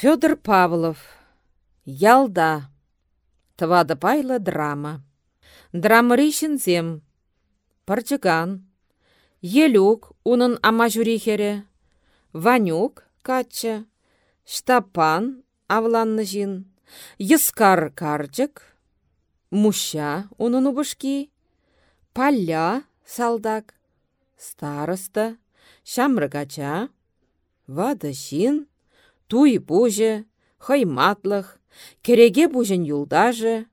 Федор Павлов. Ялда. Твады пайлы драма. Драмыры зем. Парчыган. Елюк унын ама. Ванюк качча. Штапан авланны жин. Йыскар карчык. Муща унын убышки. Палля салдак. Староста. Шамрыгача. Вады жин туй пуже, хайматлых, кереге пужен юлдажы,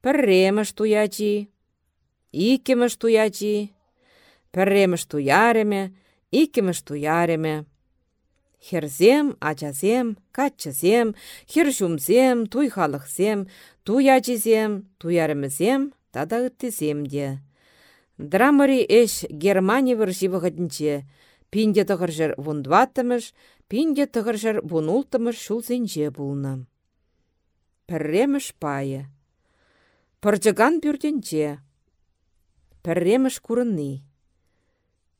пірреміш туячи, иккеміш туячи, пірреміш туяреме, иккеміш туяреме. Херзем, ачасем, каччысем, хершумсем, туй халықсем, туячисем, туярымызем, тада де. Драмари эш Германия выршивығыдынче, пинде тұғыржыр вундваттымыш, Пинде тығыржыр бұнултымыр шулзенже бұлны. Пірреміш пайы. Пыржыган бүрденже. Пірреміш күрінні.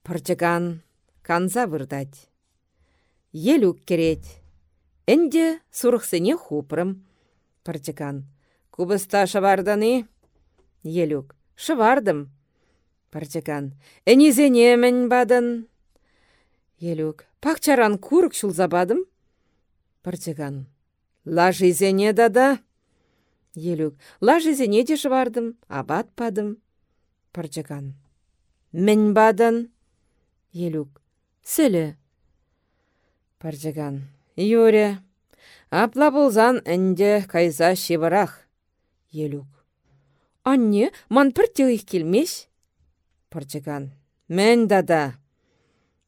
Пыржыган канза вырдать. Елук керет. Энде сурықсыне хупрым. Пыржыган. Кубыста шыварданы? Елук. Шывардым. Пыржыган. Энизене бадын. Елук. Пақчаран курык шулзабадым. Пырчыган. Лажизене дада. Елук. Лажизене де жывардым, абатпадым. Пырчыган. Мен бадын. Елук. Сілі. Пырчыган. Юре. Апла болзан әнде кайза шеварах. Елук. Анне, ман піртеғих келмеш. Пырчыган. Мен дада.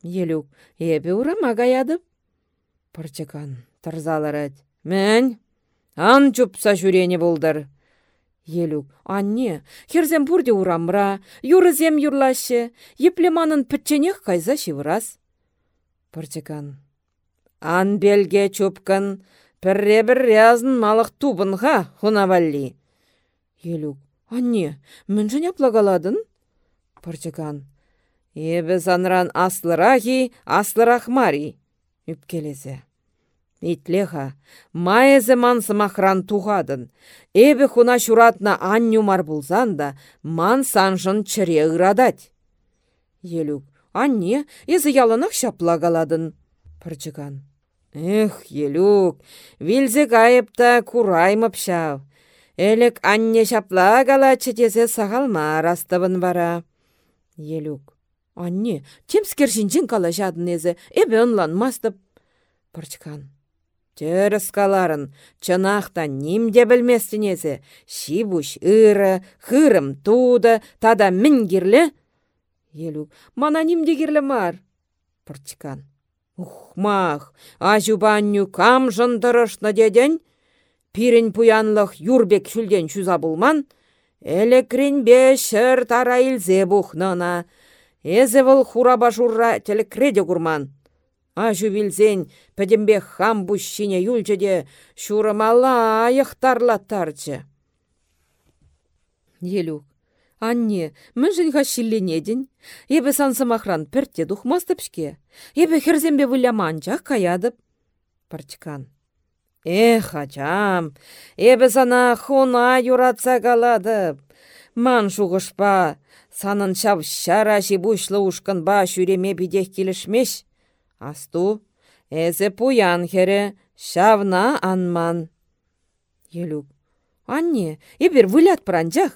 Елюк, эбе урама гаядып? Пырчыкан, тұрзаларад. Мән, ан чупса жүрене болдар. Елюк, анне, херзем бұрде урамра, юрызем юрлашы, еплеманын пітченех кайза шивырас. Пырчыкан, ан белге чупкан, пірре бір рязын малық тубынға хунавалли. Елюк, анне, мін жіне плагаладын? Пырчыкан, Ебі занран аслырахи, аслырах мари. Үпкелезе. Итлеха, майызы мансымахран туғадын. Эбі хуна шуратна анню мар да, ман санжын чыре ырадать. Елюк, анне, езі ялынақ шаплагаладын. Пырчыган. Эх, Елюк, вилзе кайыпта кураймып шав. Элек анне шаплагала четесе сағалма растыбын бара. Елюк. Анне, темскер жинжин кала жадынезі, эбе мастып. Пырчкан. Теріс каларын, чынақта нимде білместінезі, шибуш ыры, хырым туды, тада мін керлі. Елук, мана нимде керлі мар. Пырчкан. Ухмах, ажубанню кам жындырышны деден, пирін пуянлық юрбек шүлден шүза бұлман, Элекрин бешір тара илзе бұхнына, Эзе вăл хураба журра телекреде курман. Ажу вилзен пӹдембе хам бущине юлчче де шурымала тарчы. Елюк. Анне, мӹншӹн ха шилленеден. Ебе сансымахран пӹртте духмастыпшке. Ебе херзембе выляманчах каядып. Парчкан. Эх, ачам, ебе сана хуна юратса каладып. Ман шуғышпа, Санын шав шара жибушлы ба жүреме бидех келішмеш. Асту, әзі пуян хері, шавна анман. Елук, анне, ебір вылят пранжақ.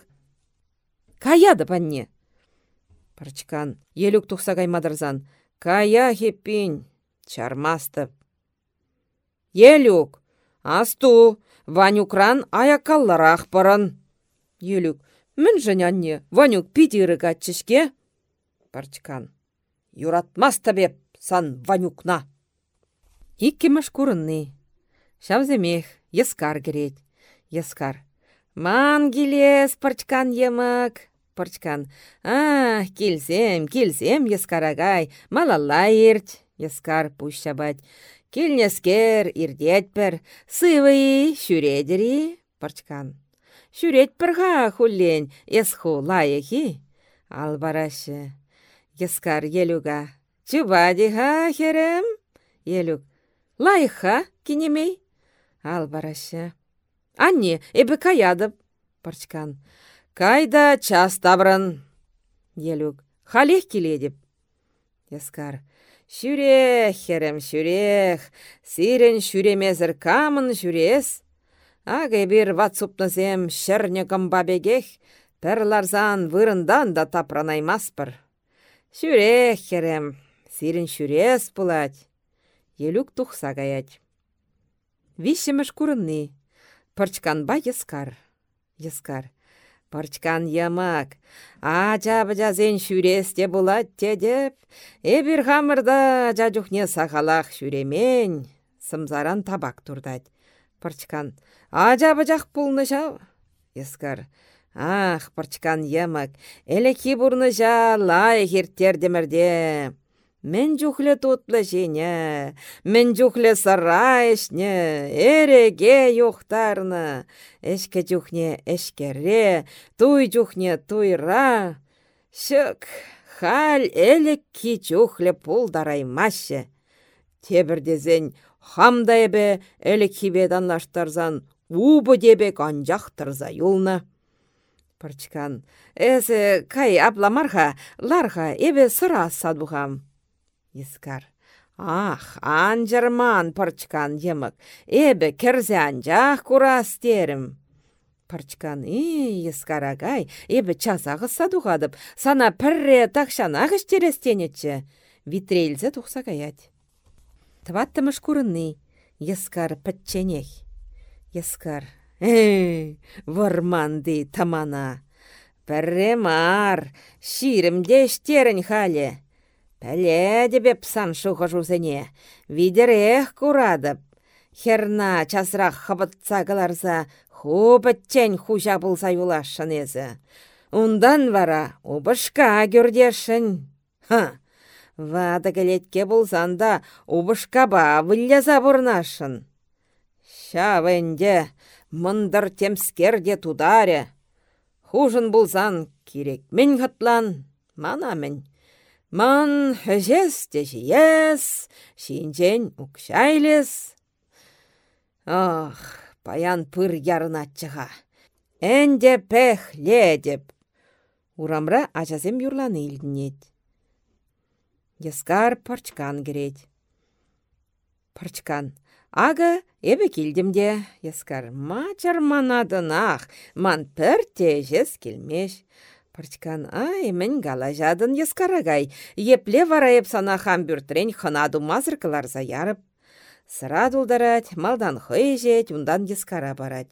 Каяды панне. Парчкан, елук тұқса каймадырзан. Кая хеппин, чармасты. Елук, асту, ванюкран аякалларақ пырын. Елук, Мін анне, ванюк питирі качышке. Парчкан. Юратмас табеп сан ванюкна. Иккемеш курынны. Шавземех, ескар керет. Ескар. Ман келес, парчкан емік. Парчкан. А, келсем, келсем, ескарагай. Малалла ерт. Ескар пущабать. Келнескер, ирдетпер. Сывый, шүредері. Парчкан. Шүрет пірға хуллен, есху лайығы. Ал барашы. Ескар елуга. Чубадиха херем? Елуг. Лайха кинемей. Ал барашы. Анне, эбі каядып. Парчкан. Кайда час табрын. Елук. Халех келедіп. Яскар. Шүрех, херем, шүрех. Сирен шүремезір камын жүрес. Ағы бір ватсупнызем шырне бабегех. Пір ларзан вырындан да тапранаймаспыр. Шүрех, херем. Сирен шүрес пулать. Елук тухса гаять. Вишемеш курынны. Пырчканба ескар. Ескар. Пырчкан ямак. Ача зен шүресте булат те деп. Эбір хамырда жажухне сағалақ шүремен. Сымзаран табак турдать. Пырчкан. Ача бажақ пулны жау. Ескар. Ах, пырчкан ямак. Элеки бурны жа лай демірде. Мен жүхлі тутлы жіне, мен жүхлі сарайшне, эреге юхтарны, эшке жүхне эшкере, туй жүхне туйра. Шык, хал ки жүхлі пулдараймашы. Тебірдезен хамда эбе элек хибеданлаштарзан убы дебе анжақтырза юлна. Парчкан, эсі кай абламарха, ларха эбе сыра садухам. Искар. Ах, анжырман парчкан емік. Эбі кірзе анжақ курас терім. Парчкан, и, ескарагай, эбі часағы садуғадып, сана пірре тақшана терестенетчі. Витрейлзе тұқса каять. Тваттымыш курынны, ескар пітченех. Ескар, эй, варманды тамана. Пірре мар, ширімде штерін халі. Пәле беп сан шуғы жузене, видерех курадып. Херна часрақ хабытса кыларса, хупыттен хужа болса юлашын езі. Ундан вара убышка көрдешін. Ха! Вады келетке болсан да убышкаба выляза бұрнашын. Шавенде, мұндыр темскерде тударе. Хужын болсан керек мен хатлан, мана мен. Ман хөжес те жиес, шинчен укшайлес. Ах, паян пыр ярынатчыға. Әнде пәх ледеп. Урамра ачасем юрланы илдінет. Яскар парчкан керет. Парчкан. Ага, эбе келдімде. Яскар. Мачар манадынақ. Ман пір тежес келмеш. Пырчкан ай, мін гала жадын ескарагай. Епле вара еп сана хам бүртрен хынаду мазыркалар заярып. Сыра дулдарать, малдан хый жет, ундан ескара барать.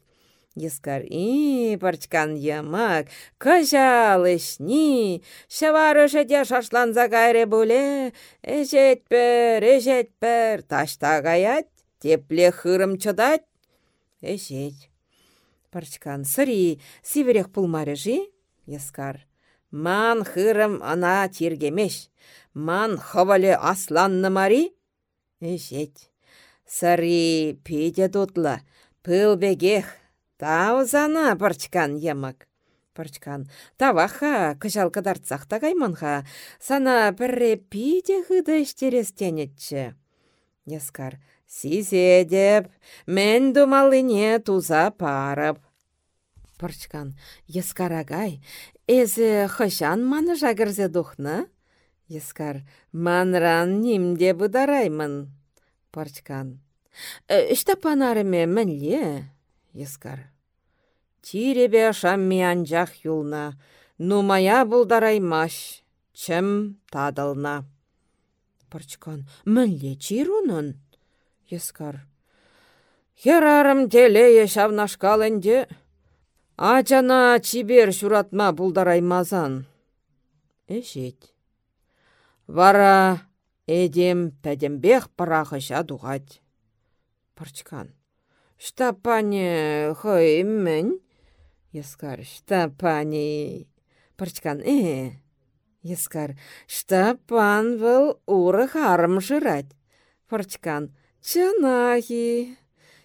Ескар, и, парчкан ямак, кажал ешни, шавары жеде шашланза гайре буле, эжетпер, эжетпер, ташта гаять, тепле хырым чыдать. Эжет. Парчкан, сыри, сиверех пулмары жи, Яскар. Ман хырым ана тиргемеш. Ман хывале асланны мари? Эжет. Сари пиде дутла. Пыл бегех. Таузана парчкан ямак. Парчкан. Таваха, кыжал кадарцах кайманха. Сана пірре пиде хыда іштерестенетчі. Яскар. Сизе деп, мен думалыне туза парып. Пырчкан, ескарагай, эзе хышан маны жагырзе духны? Ескар, манран нимде бұдараймын. Пырчкан, іштапанарыме мінле? Ескар, тиребе шамми анжақ юлна, нумая бұлдараймаш, чым тадылна. Пырчкан, мінле чирунын? Ескар, Херарым телее шавнашкалынде, Ачана чибер шуратма булдараймазан. Эшет. Вара эдем пәдембех парахыша дуғать. Парчкан. Штапане хоймен. Ескар. Штапане. Парчкан. Э. Ескар. Штапан был уры харым жырать. Парчкан. Чанахи.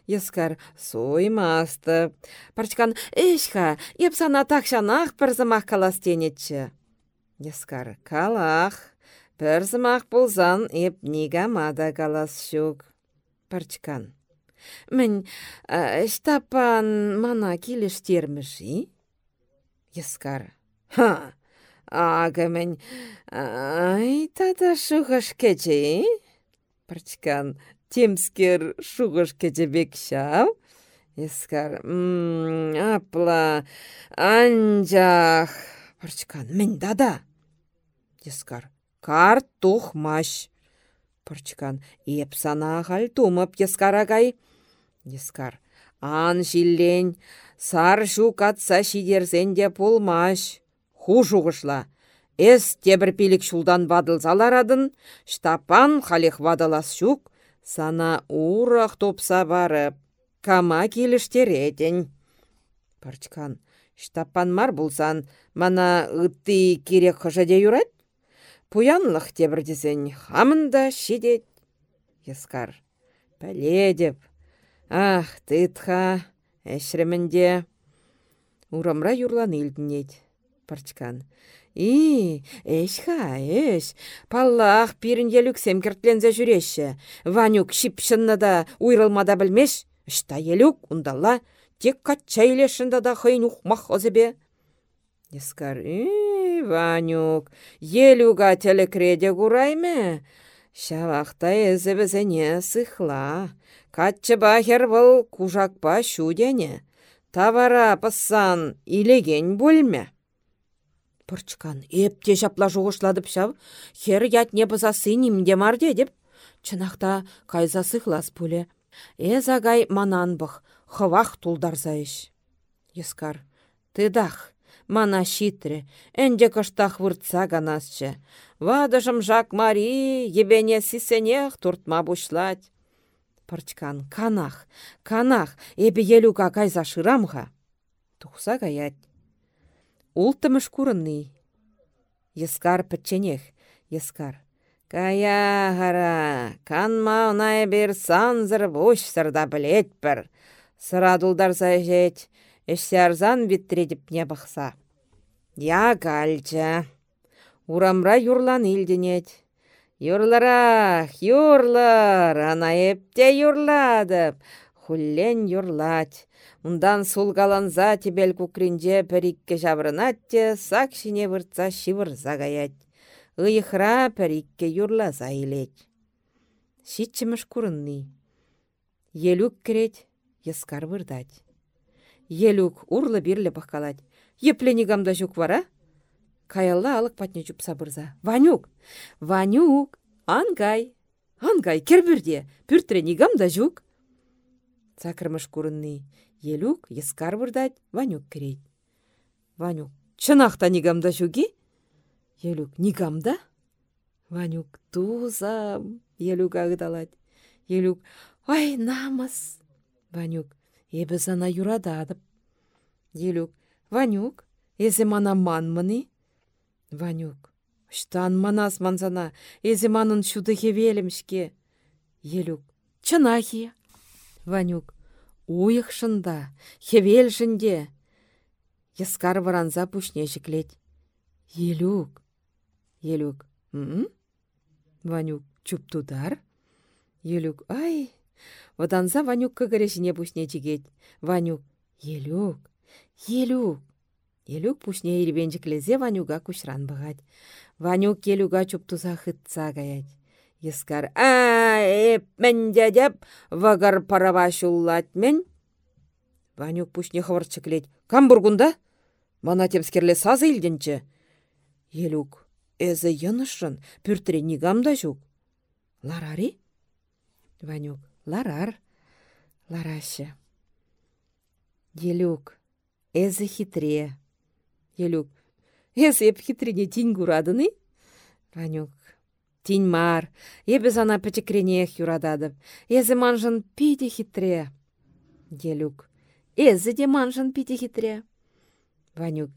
Ескар соймасты. Парчкан эшха, епсана такшанах пірзімақ каластенетчі. Ескар калах, пірзімақ бұлзан еп мада калас шук. Парчкан. Мін штапан мана келештерміші? Ескар. Ха, ага мен ай тата шуғаш кече, Парчкан темскер шуғаш кече бек шау. Ескар, апла, анжақ. Парчкан, мен дада. Ескар, карт тухмаш. Парчкан, еп сана хал тумып ескарагай. Ескар, ан жиллен, сар шу катса шидерсен де пулмаш. Ху жуғышла. Эс тебір пилік шулдан вадылзаларадын, штапан халех вадалас шук, сана урах топса барып, кама келіштеретен. Парчкан, штапан мар булсан, мана ытты керек хыжаде юрат? Пуянлық тебірдесен, хамында шидет. Ескар, пәледеп. Ах, тытха, әшірімінде. Урамра юрлан илдінет. Парчкан, И, эшха, эш. Паллах пирінде люксем кертлензе жүреші. Ванюк шипшынна да уйрылмада білмеш. Шта елюк, ундалла. Тек катча илешінда да хыйн ухмах озебе. Ескар, и, Ванюк, елюга телекреде курайме. Шавақта езібізіне сыхла. Катчы бахер бұл кужакпа шудене. Тавара пыссан илеген бөлме. Пырчкан, эпте жапла жуғышладып шав, хер ятне быза сыним марде деп. Чынақта кайза сыхлас пуле. Эз агай мананбық, хывах тулдарзайыш. Ескар, тыдах, мана шитре, әнде кыштах выртса ганасчы. Вадышым жак мари, ебене сисенех туртма бушлать. Пырчкан, канах, канах, эбі елуга кайза шырамға. Тухса гаять. Ултымыш курынный. Ескар пӹчченех, ескар. Кая хара, канма онай бер санзыр буш сырда білетпір. Сыра дулдарса жет, арзан виттредіп не бақса. Я гальча. Урамра юрлан илденет. Юрларах, юрлар, ана епте юрладып. Хуллен юрлать. Ундан сулгаланза тебел кукринже пәрикке те сак шине выртса шивырза гаять. Ыйхра пәрикке юрлаза илет. Шитчіміш курынны. Елук керет, ескар вырдать. Елук урлы бирлі баққалать. Еплені гамда жүк вара? Каялла алық патне жүпса бұрза. Ванюк! Ванюк! Ангай! Ангай, кербірде! Пүртірені гамда жүк! Сакырмыш курынны. Елук ескар бұрдать, Ванюк керейд. Ванюк, чынақта нигамда жүге? Елук, нигамда? Ванюк, тузам, Елук ағыдалад. Елук, ай, намыс. Ванюк, ебі зана юрададып. Елук, Ванюк, езе мана манмыны? Ванюк, штан манас манзана, езе манын шуды хевелімшке. Елук, чынахи. Ванюк, Уйықшында, хевелшінде. Ескар варанза пушне жіклет. Елук. Елук. М Ванюк чуптудар. Елук. Ай. Воданза Ванюк кыгырешіне пушне жігет. Ванюк. Елук. Елук. Елук пушне ирбенжіклезе Ванюга кушран бұғад. Ванюк елуга чуптуза хытса гаять. Ескар, а, эп, мэнде деп, вагар парава шуллать мен. Ванюк пушне хаварчыклет. Камбургунда? Мана темскерле сазы илденче. Елук, эзі йынышын, пүртіре нигамда жүк. Ларари? Ванюк, ларар. Ларашы. Елук, эзі хитре. Елук, эзі еп хитрене тин курадыны? Ванюк, Тинь мар, ебе зана пӹчӹкренех юрададып. Эзі манжын пиде хитре. Делюк. Эзі де манжын пиде хитре. Ванюк.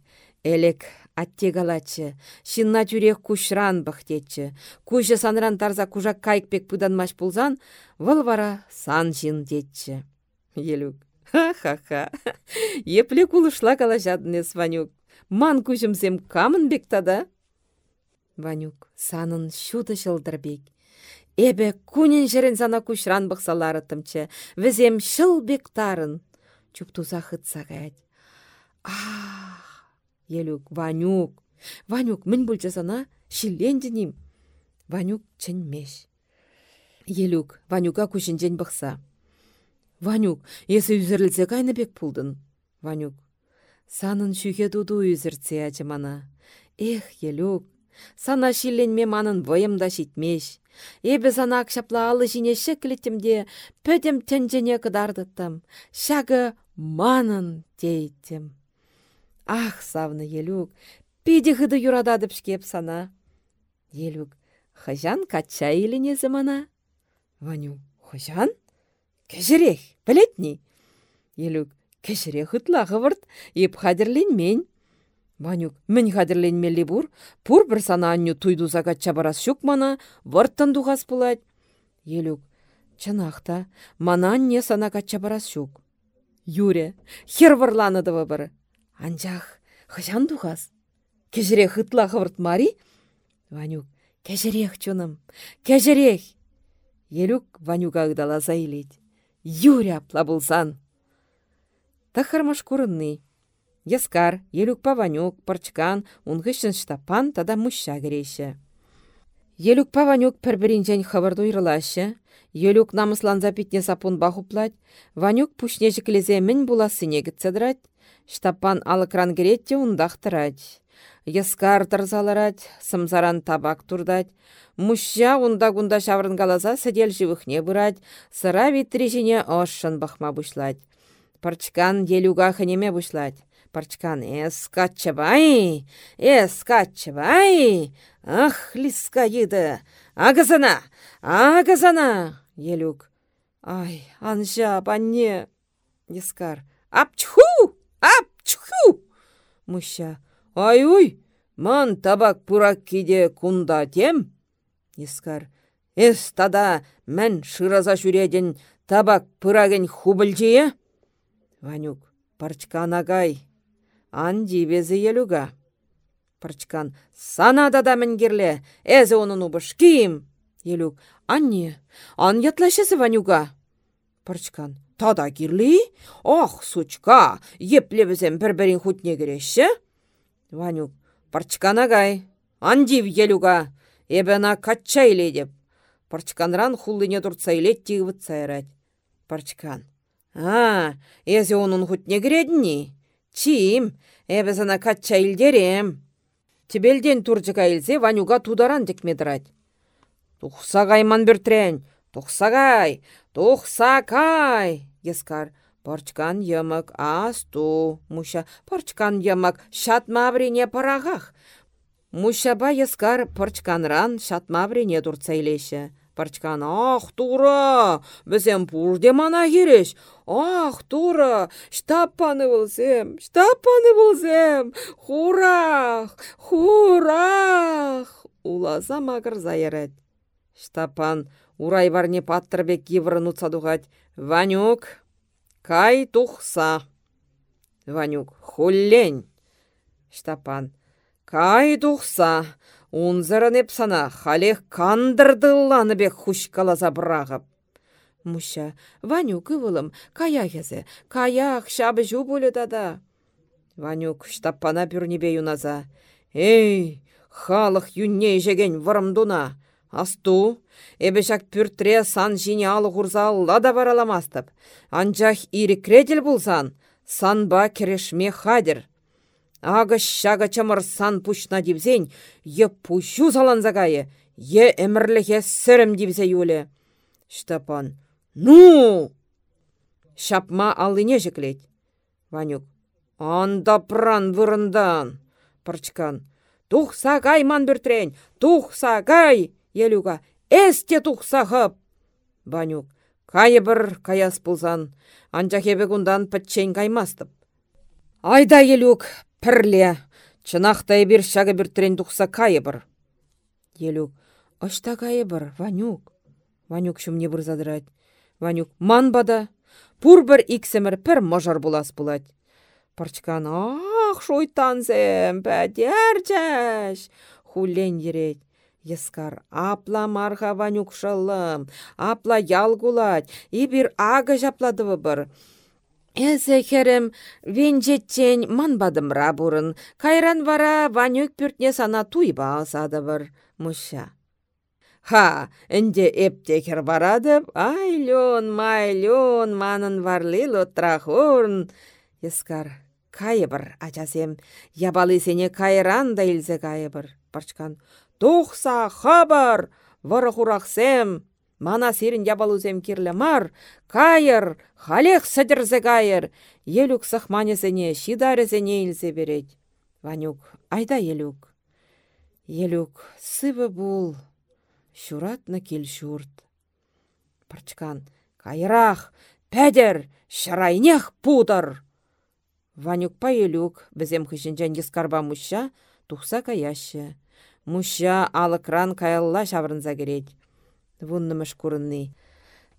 Элек атте галачы, шинна тюрех кушран бахтетчі. Кужы санран тарза кужак кайкпек пуданмаш пулзан, вăл вара сан жин детчі. Елюк. Ха-ха-ха. Епле кулышла калажаднес Ванюк. Ман камын бек тада. Ванюк санын шуды жылдырбек. Эбе кунен жерен зана кушран бұқсаларытымчы, візем шылбек тарын. Чуптуза хытса Ах, елюк, Ванюк, Ванюк, мін бұлчасана, шиллендінім. Ванюк чынмеш. Елюк, Ванюка күшінжен бұқса. Ванюк, есі үзірілзе бек пулдын. Ванюк, санын шүйге дуду үзіртсе ачымана. Эх, Елюк, сана шилленме манын войымда шитмеш. Эбі сана акшапла алы жіне шекілітімде пөдім тенжене кыдардыттым. Шагы манын дейтім. Ах, савны Елюк, пиде хыды юрададып шкеп сана. Елюк, хыжан кача иліне замана. Ваню, хыжан? Кәжірех, білетні? Елюк, кәжірех хытла ғывырт, еп мен. Ванюк, мін мелі бұр, пұр бір сана анню туйдуза кача барас шук мана, варттан дуғас бұлад. Елюк, чынақта, мана анне сана кача барас шук. Юре, хер варланыдывы бір. Анжақ, хыжан дуғас. Кәжірех хытла ғывырт мари? Ванюк, кәжірех чуным, кәжірех. Елюк Ванюка агдаласа илет. Юря плабулсан. Тахармаш курынны. Яскар, Елюкпа Ванюк, Парчкан, унғышын штапан тада муща кереші. Елюкпа Ванюк пір-бірінжен хабарду. Елюк намысланза питне сапун бахуплать. Ванюк пушне жіклезе мін буласыне гітседрать. Штапан алыкран керетте ундақтырать. Яскар тарзаларать, сымзаран табак турдать. Муща унда-гунда шаврынгаласа сәдел живыхне бұрад, сыра витрежіне ошын бахма бұшлад. Парчкан елуга хынеме бұшлад. Парчкан эс качабай, эс качабай. Ах, лиска еді. Агызана, агызана. Елуг. Ай, анжа, банне. Ескар. Апчху, апчху. Муща. Ай-уй, ман табак пурак киде кунда тем. Искар. Эс тада мән шыраза жүреден табак пыраген хубылжие? Ванюк. Парчкан агай. Ан дибезі елуга. Парчкан. Сана да мінгерле. Әзі оның убыш ким. Елуг. Анне. Ан ятлашысы Ванюга. Парчкан. Тада кирлі? Ох, сучка. Еплебізем бір-бірін хутне кереші? Ванюк. Парчкан агай. Ан див елуга. Эбена качча деп. Парчканран хуллине туртса илет сайрать. Парчкан. А, эзе onun хутне кіредні? Чим, эбе сана качча илдерем. Тибелден турчыка илсе Ванюга тударан. Тухсагай ман біртрен, тухсагай, тухсакай. Ескар, Парчкан ямак асту, муша, парчкан ямак шатма не парағақ. Мушаба яскар парчканран шатма врене турцайлеше. Парчкан, ах, тура, бізем пурде мана кереш. Ах, тура, штаппаны болсем, штаппаны болсем. Хурах, хурах. Улаза магыр зайырет. Штапан, урай барне паттырбек еврын. Ванюк, кай тухса. Ванюк, хуллень. Штапан, Кай тухса, унзырын сана, халех кандырдылланы бек хушкаласа брағып. Муша, Ваню кывылым, кая хезе, каях шабы жу дада. Ванюк штаппана пюрнебе юназа. Эй, халық юнне жеген вырымдуна. Асту, эбешак пүртре сан жине алы ғурза да бараламастып. Анжах ирекредел булсан, санба керешме хадер. Ага шага сан пушна дивзен, е пущу загае, е әмірліхе сірім дивзе юле. Штапан. Ну! Шапма алыне жеклет. Ванюк. Анда пран вырындан. Парчкан. Тухса гай ман біртрен, тухса гай! Елюга. Эсте тухса хып! Ванюк. Кайы бір каяс пулсан. Анча хебе кундан пітчен каймастып. Айда елюк, пірле, чынақтай бір шағы бір трен тұқса кайы бір. Елук, ұшта кайы бір, Ванюк. Ванюк шумне бір задырать. Ванюк, ман бада. Пур бір иксемір пір можар булас булать. Парчкан, ах, шойтанзем, пәдер жәш. Хулен ерет. Ескар, апла марха ванюк шылым, апла ял гулать, ибір ага жапладывы бір. Эзе херем венжеттен манбадымра бұрын, кайран вара ванюк пүртне сана туйба бір. Мұша. Ха, энде эптекер барадып, айлон, майлон, манын варли лотрахорн. Ескар, кайыбыр, ачасем, ябалы сене кайран да илзе кайыбыр. Парчкан, тухса хабар, выры хурахсем, мана сирін ябалузем кирлі мар, кайыр, халех сыдырзе кайыр, елюк сахманесене, шидарезене илзе берет. Ванюк, айда елюк. Елюк, сывы бул. Шуратны кел шурт. Парчкан, кайрах, пәдер, шырайнех пудыр. Ванюк пайылюк, бізем хышынчан ескарба мұшша, тухса каяшы. Мұшша алыкран каялла шаврынза керет. Вуннымыш курынны.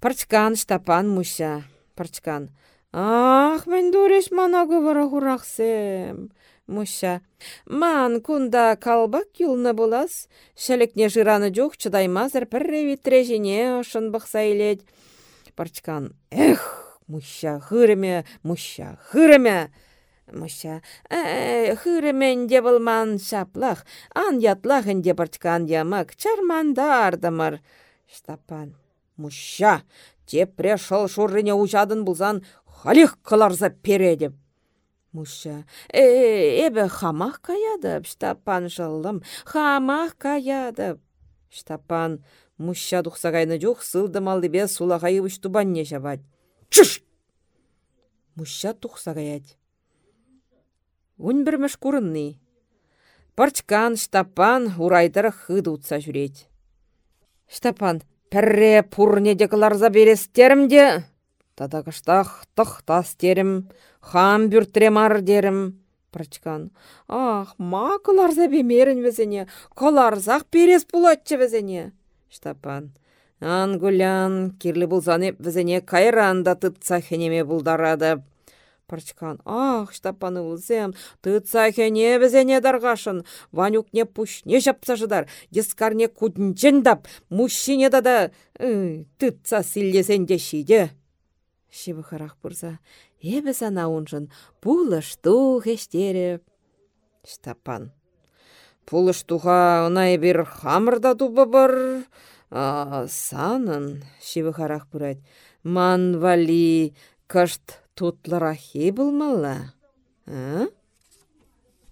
Парчкан штапан мұшша. Парчкан. Ах, мен дуреш мана вара хурахсем. Мұша. Ман кунда калбак юлны болас. Шәлекне жыраны жоқ чыдаймазыр пірре витрежіне ұшын бұқса елет. Парчкан. Эх, мұша, хырыме, мұша, хырыме. Мұша. Э, хырымен де болман шаплақ. Ан ятлағын де парчкан ямак. Чармандардымыр. Штапан. Мұша. Тепре шыл шуррине ұжадын бұлзан халих кыларза передіп. Муша. Э, эбе хамах каядып, штапан жылым, хамах каядып. Штапан муща тухсагайны жоқ сылдым бе сулағайы не жабад. Чыш! Муща тухсагаять. Ун бірміш курынны. Парчкан, штапан, урайдыр хыд утса жүрет. Штапан, пірре пурне декаларза берестерімде, Тадағыштақ тас терім, хам мар дерім. Прачкан. Ах, ма кыларза бемерін візіне, кыларзақ перес бұлатчы візіне. Штапан. Ангулян, кирлі бұлзанып візіне кайранда тытса хенеме бұлдарады. Парчкан, ах, штапаны ұлзем, тытса хене візіне дарғашын, ванюкне пушне жапса жыдар, дескарне куднчендап, мужчине дада, тытса силлесенде шиде. Шивыхарах пурса. Эбі сана унжын, пулышту хештере. Штапан. Пулыштуға онай бір хамырда тупы бар. Санын, шивыхарах пурать. Ман вали кышт тутларахи булмалла. А?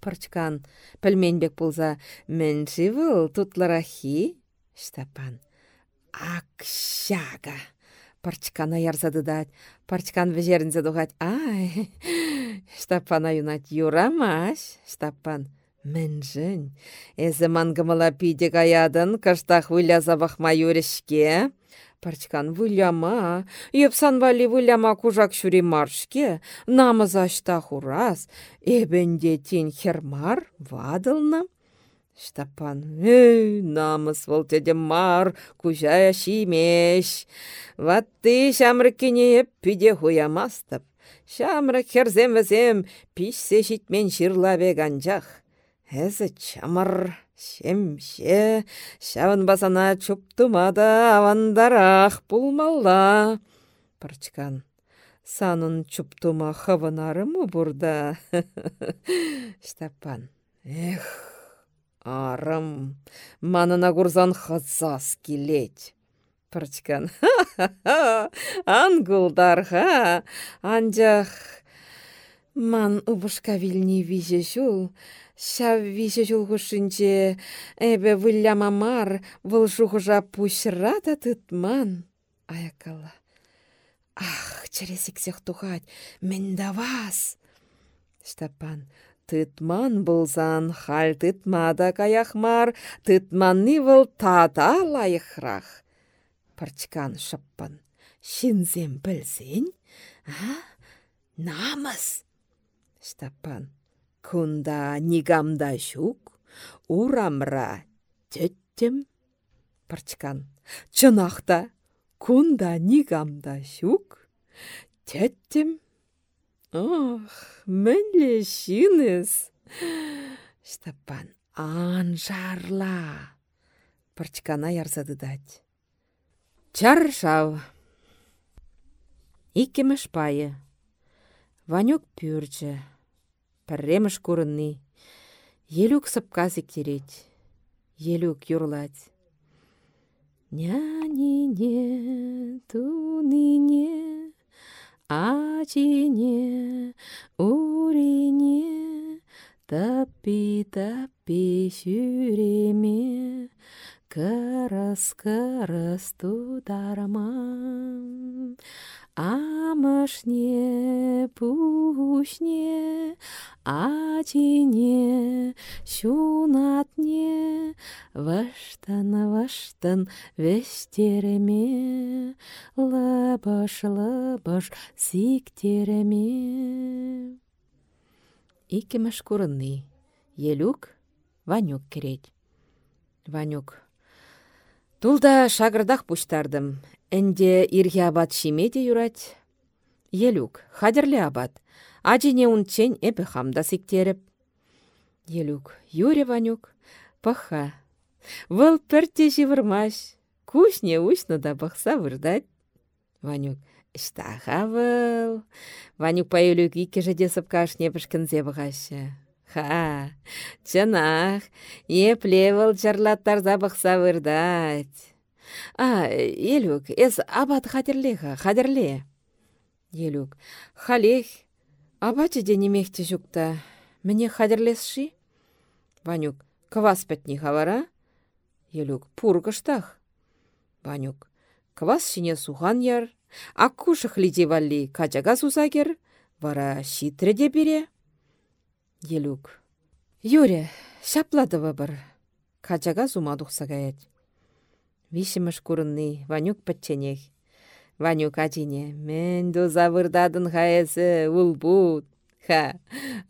Парчкан, пілменбек болса, мен живыл тутларахи. Штапан. Акшага. Парчкана ярзадыдать, парчкан вежерінзе дұғат. Ай, штапана юнат юрамаш, штапан. Мэнжін, әзі мангымыла пиде гаядын, каштақ выляза юрешке. Парчкан выляма, епсан вали выляма кужак шүри маршке, намыза аштақ ураз, эбенде тин хермар вадылна. Штапан, эй, намыс волтеде мар, кужая шимеш. Ват ты шамрыккене пиде хуямастып. Шамрык херзем візем, пишсе шитмен ширла анжақ. Әзі чамыр, шемше, шавын басана чуптумада авандарақ пулмалла. Парчкан, санын чуптума хавынарымы бұрда. Штапан, эх, Арым, манына курзан хазас келет. Парчкан, ха-ха-ха, ангулдарға, анжақ. Ман убышка вильни виже виже жул хушинче, эбе вылляма мар, выл жухужа пушрата тытман. Аякала. Ах, чересиксех тухать, мен давас. Штапан, Тытман бұлзан хал тытмада каяхмар, тытманны выл тата лайықрақ. Парчкан шыппын. Шинзем білсен? А? Намыс? Штапан. Кунда нигамда шук, урамра теттім. Парчкан. Чынақта, кунда нигамда шук, теттім. Ох, мінле шинес. Штапан анжарла. Парчкана ярзадыдать. Чаршав. Иккемеш пайы. Ванюк пюрчі. Пірреміш курынны. Елюк сыпка зіктерет. Елюк юрлать. Нянине, туныне, ачине, урине, тапи-тапи сүреме, кырыс-кырыс тудармам. Амышне, пушне, ачине, шунатне, ваштан-ваштан вестереме, лыбыш-лыбыш сиктереме. Иккемеш курынни. Елюк, Ванюк керет. Ванюк. Тулда шагырдах пуштардым. Энде ирге абат шимеде юрать. Елюк, хадерле абат. Ажине унчен эпі хамда сиктеріп. Елюк, юре Ванюк, паха. Вăл пірте живырмаш. Кушне ушны да бақса вырдать. Ванюк, Штаха вăл. Ванюк паюлюк иккеже десып кашне пішкінзе бұғашы. Ха, чынах, епле вăл чарлаттарса бақса вырдать. А, Елюк, эс абат хатерлеха, хадерле. Елюк, халех, абачы де немехте жүкта. Мне хадерлесши? Ванюк, квас пәтні хавара? Елюк, пургыштах. Ванюк, квас шине сухан яр, аккушых лиде валли качага сусакер, вара шитреде бере. Елюк, Юре, шапладывы бір. Качага зумадух сагаять. Вишіміш курынны, Ванюк патченех. Ванюк ачине, мен до завырдадын хаэсі, улбут. Ха,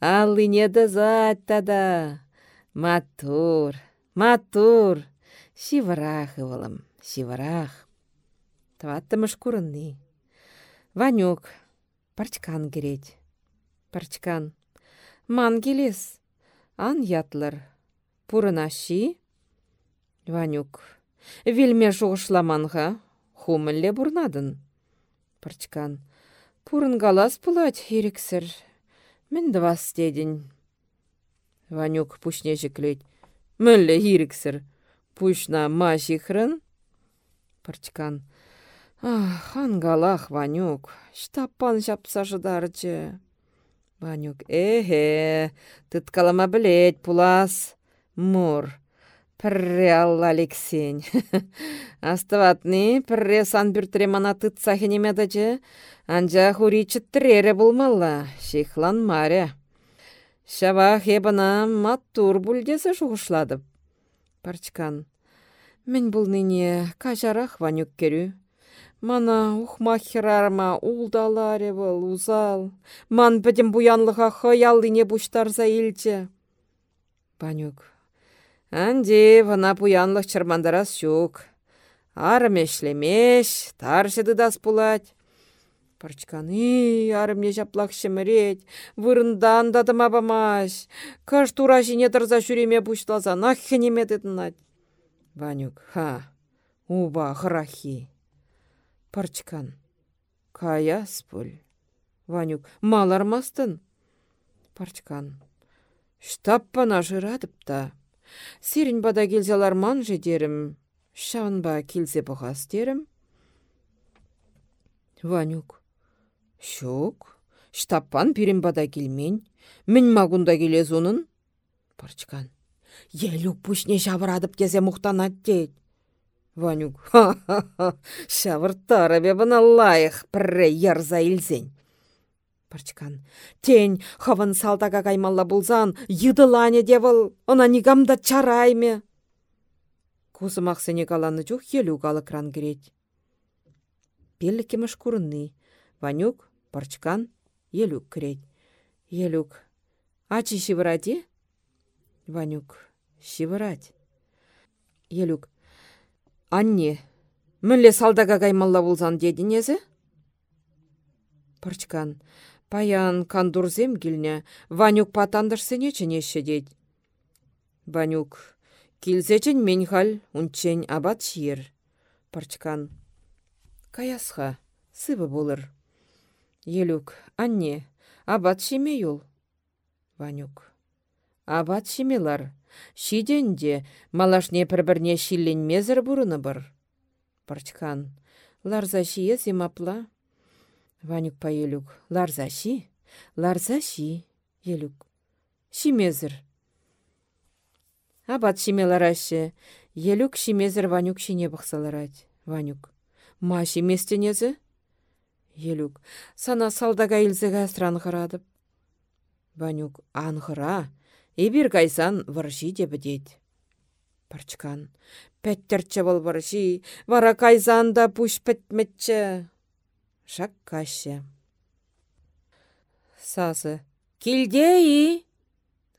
аллине да зать тада. Матур, матур. Шиварах ывылым, шиварах. Тваттымыш. Ванюк, парчкан керет. Парчкан, ман келес. Ан ятлар. Пурынаши. Ванюк, Вильме жуғышламанға, хумілле бұрнадын. Пырчкан. Пурын галас пулать, ерексір. Мінді вас дедін. Ванюк пушне жіклет. Мүлле ерексір. Пушна ма жихрын. Пырчкан. Ах, ангалах, Ванюк. Штаппан жапса жыдарчы. Ванюк. Эхе, тыткалама білет, пулас. Мур. Пірре алла Алексень. Астыватны пірре мана тытса хенемедачы, анжа хури чыттырере булмалла, шихлан маре. Шаба хебана маттур бүлдесі шуғышладып. Парчкан. Мен бұл ныне кажарақ ванюк керю. Мана ухмахерарма улдаларе был узал. Ман бідім буянлыға хаяллыне буштарза илче. Ванюк. Анде вана пуянлық чырмандарас щук. Арым эшлемеш, таршы дас пулать. Парчканы арымне жаплақ шемірет, вырындан дадыма бамаш. Каш тура жіне тұрза жүреме бұшлаза, наххенеме дедінат. Ванюк, ха, уба храхи. Парчкан, каяс пуль. Ванюк, малармастын. Парчкан, штаппана жырадып та. Сирін бада келзелар ман жедерім, шавынба келзе бұғас дерім. Ванюк. Шок, штаппан пирім бада келмен, мін магунда келез оның. Парчкан. Елюк пүшне шавырадып кесе мұқтанат дед. Ванюк. Ха-ха-ха, шавыртары бебіна лайық пірре ярза илзен. Парчкан. Тень, хаван салтага каймалла булзан, йыдылане девыл, она нигамда чарайме. Кузымақ сене каланы чух елу калы кран керет. Пелі кемеш курынны. Ванюк, парчкан, елук керет. Елук. Ачи шивырати? Ванюк. Шивырать. Елук. Анне, мүлле салдага каймалла булзан дедінезі? Парчкан. Паян кандурзем килнне, Ванюк патандырсене ченеше дед. Ванюк, Килсечен мен хал, унчен абат шиер. Парчкан. Каясха, сывы болыр. Елюк, анне, абат шиме юл. Ванюк. Абат шимелар. Шиденде, малашне пір-бірне мезір бұрыны бір. Парчкан. Ларза шие зимапла. Ванюк па елюк. Ларза ши? Ларза ши. Елюк. Шимезір. Абат шимеларашы. Елюк шимезір Ванюк шине бұқсаларад. Ванюк. Ма шиместенезі? Елюк. Сана салдага илзеге астран қырадып. Ванюк. Анғыра. Эбир кайсан варши дебідет. Парчкан. Пәттерчі бол варши. Вара кайзанда пуш пәтметчі. Шак кашы. Сасы. Килде и?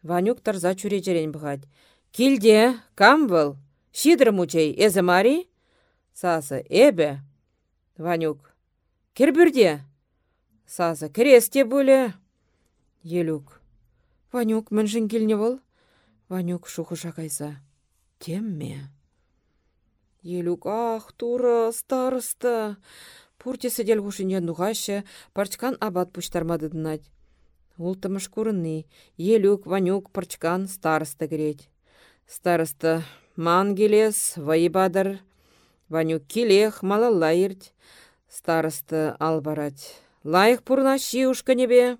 Ванюк тарза чуречерен бұғад. Килде, кам был? Шидр мучей, эзі мари? Сасы, эбе. Ванюк. Кірбірде? Сасы, кресте бөлі. Елюк. Ванюк, міншін келіне бол? Ванюк шухы шақайса. Темме. Елюк, ах, тура, старыста. Пуртесі дел хушинен нуғашы, парчкан абат пуштармады дынать. Ултымыш курынны, елюк, ванюк, парчкан, старыста керет. Старыста ман келес, вайбадыр, ванюк келех, малалла ерт. Старыста албарать. Лайық пурна ушканебе.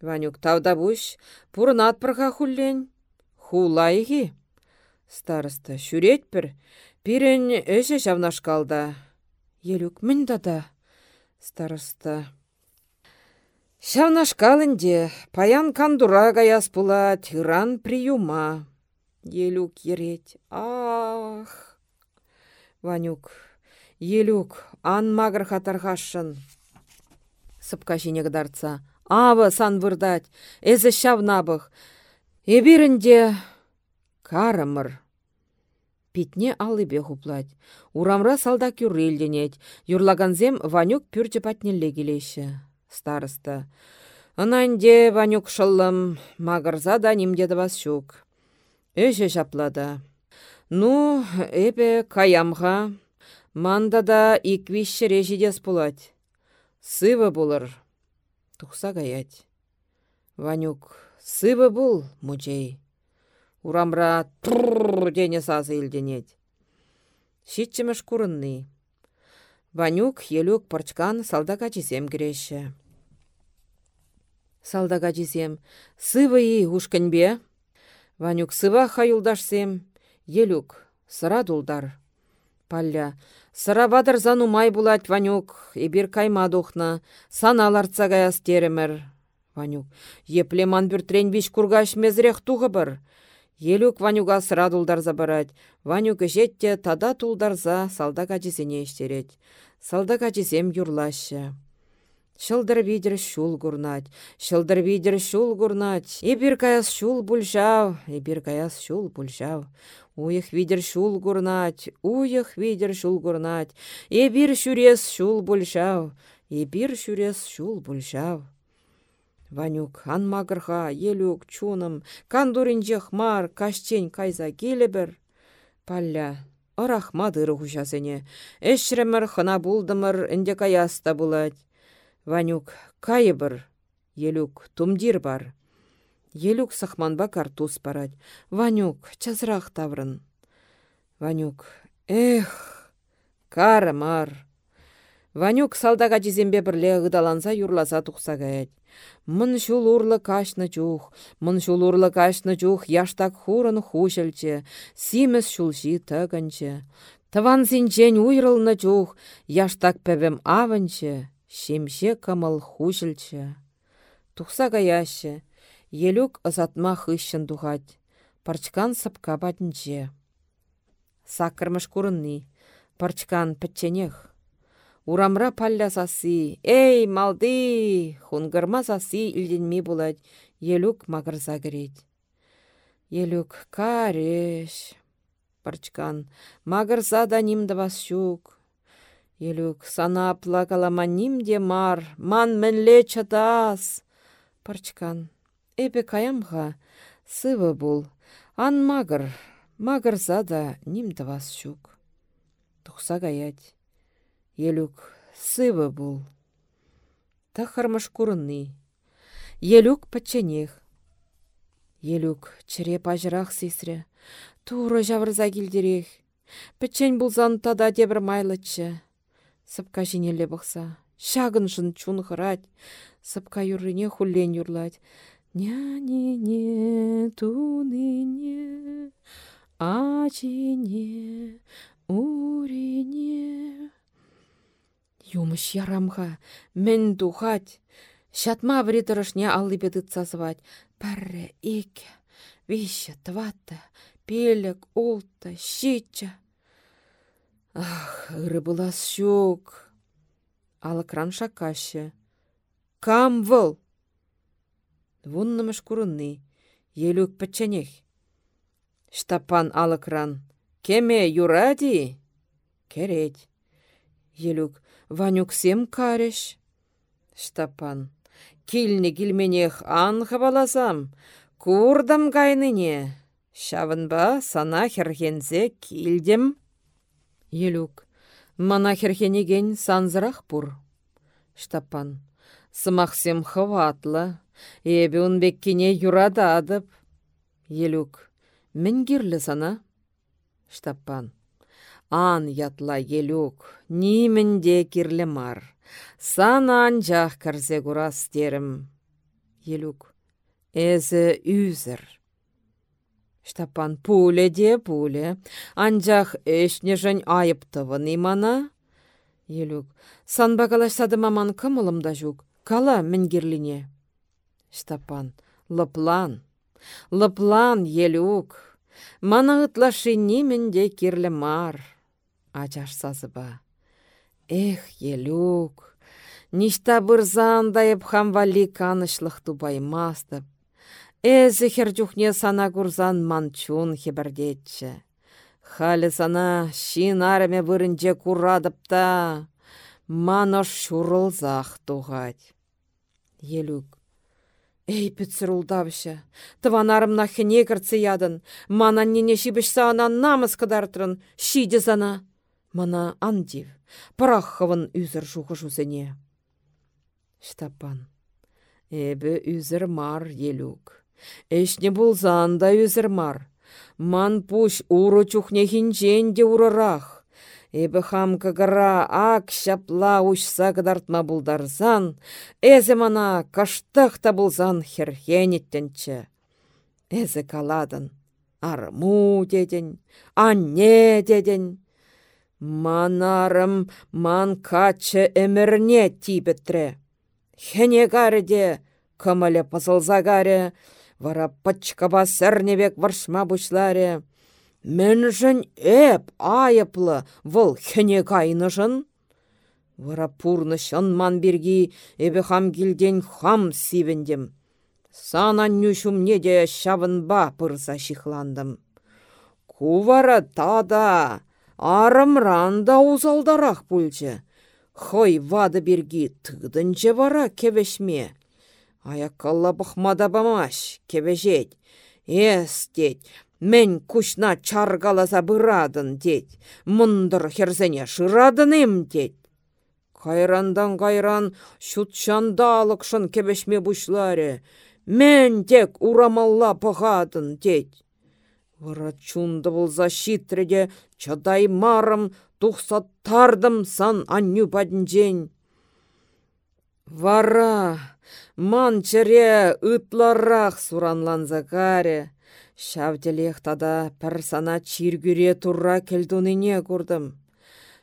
Ванюк тавда буш, пурнат пырға хуллен. Ху лайығы. Старыста шүрет пір, пирен. Елюк мін дада. Старыста. Шавнашкалынде паян кандура гаяс пула тиран приюма. Елюк ерет. Ах! Ванюк. Елюк, ан магр хатархашын. Сыпка дарца. Авы сан вырдать, эзі шавнабых. Эбирінде карымыр. Питне алыбе хуплать. Урамра салда кюррелденет. Юрлаганзем Ванюк пүрчі патнелле келеші. Ананде Ванюк шыллым, мағырза да немдеді бас шук. Өші жаплада. Ну, эпе каямға. Манда да иквишші режидес пулать. Сывы булыр. Тухса гаять. Ванюк, сывы бул, мучей. Урамра турр дене сазы илденет. Шитчіміш курынны. Ванюк, елюк, порчкан салдага чизем кіреші. Салдага чизем. Сывы и ушканбе. Ванюк сыва хаюлдашсем. Елюк, сыра дулдар. Палля. Сыра бадыр занумай булать, Ванюк. Эбир кайма духна. Саналарца гаяс теремір. Ванюк. Еплеман бүртрен биш кургаш мезрех туғы бір. Елюк Ванюга сыра тулдарза барать. Жетте тада тулдарза салда качисене ештерет. Салда качисем юрлашы. Шылдыр видер шул гурнать, шылдыр видер шул гурнать. Эбир каяс шул бульшав, эбир каяс шул бульшав. Уйых видер шул гурнать, уйых видер шул гурнать. Эбир шурес шул бульшав, эбир шурес шул бульшав. Ванюк анмагырға елюк чуным, кандуринчех мар кашчен кайза келебір. Палля, ырах мадыры хушасыне. Эшремір хына булдымыр, інде каяста булать. Ванюк, кайыбыр. Елюк, тумдир бар. Елюк сахманба картуз парать. Ванюк, чазрақ таврын. Ванюк, эх, карымар. Ванюк салдага жизембе бірле ғыдаланса юрласа тұқса. Мын шул урлы кашны чух, мын шул урлы кашны чух яштак хурын хушелче, симес шулши тăгăнче. Тыван синчен уйрылны чух, яштак пәвем авынче, шемше кымыл хушелче. Тухса гаяще, елюк ызатма хыщын тухать, парчкан сыпка батнче. Саккырмыш курынни, парчкан пӹтченех. Урамра палля. Эй, малды! Хунгырма сасы илденме булать. Елюк магырза керет. Елюк кареш. Парчкан. Магырза да нимді щук. Елюк санапла калама нимде мар. Ман мінле чатас. Парчкан. Эпе каямға. Сывы бул. Ан магыр. Магырса да нимді вас шук. Тұқса гаять. Елук сывы бұл. Тахармыш курынны. Елук пачченех. Елук чыре пажырақ сесре. Туры жавырза келдерек. Пічен бұлзан тада дебір майлычы. Сыпка жинелі бұқса. Шагын жын чун хырать. Сыпка юрыне хуллен юрлать. Нянине, туныне, ачине, урине. Юмыш ярамға, мен тухать. Шатма бірі тұрышне аллы сазывать. Пәрі, ике, вище, тватта, пелек, олта, щитча. Ах, ыры булас щук. Алыкран шакаще. Кам выл? Вуннымыш курынны. Елюк паччанех. Штапан алыкран. Кеме юради? Кереть. Елюк. Ванюксем кареш. Штапан. Килні килменех ан хабаласам. Курдам кайныне. Шавынба сана херхензе килдем. Елюк. Мана херхенеген санзырах пур. Штапан. Сымақсем хватлы. Эбі беккене юрада адып. Елюк. Мінгерлі сана. Штапан. Ан ятла елюк. Нимінде кирлі мар. Сан анжақ кірзе курас терім. Елюк. Эзі үзір. Штапан пуле де пуле. Анжақ эшне жын айыптывын имана. Елюк. Сан багалашсады маман кымылымда жүк. Кала мінгерліне. Штапан. Лыплан. Лыплан елюк. Мана ытлашы немінде кирлі мар. Ачаш сазыба. Эх, елюк. Ништа бұрзандайып хамвали канышлық тубаймастып. Эзі хердюхне сана курзан манчун хебірдетчі. Халі сана шин арме вырынже курадыпта. Манош шурылзақ туғать. Елюк. Эй, піцірулдавшы. Тыванарымна хіне кірці ядын. Мана нене шибішса ана намыс кыдартырын. Шиде зана. Мана андив. Параххывын үзір жузене. Штапан. Эбі үзір мар елюк. Эшне булзан да үзір мар. Ман пуш уры чухне хинчен де урырах. Эбі хам кагара ак шапла ұшса кыдартма бұлдарзан, әзі мана каштық та бұлзан херхенеттенчі. Әзі каладын, арму деден, анне деден. Манарым ман качы әмірне тибетре. Хене гары де, кымылы пызылза гары, вара пачкаба сәрнебек варшма бұшлары. Мін эп айыплы вұл хіне кайны Вара пурны ман берги эбі хам келден хам сивендім. Сана нүшім неде шавынба пырса шихландым. Кувара тада, арымранда узалдарақ пульчы. Хой вады берги тыгдынче вара кевешме. Аяккалла бұхмада бамаш, кевежет. Эстет, Мен кушна чаргаласа бұрадын дед. Мұндыр херзене шырадын дед. Кайрандан кайран шутшандалықшын кебешме бұшлары. Мен тек урамалла пығадын дед. Вара чунды болза шитреде чадай марым тухса тардым сан анню падінжен. Вара ман чыре ытларақ суранланза каре. Шавделех тада пір сана турра келдунине курдым.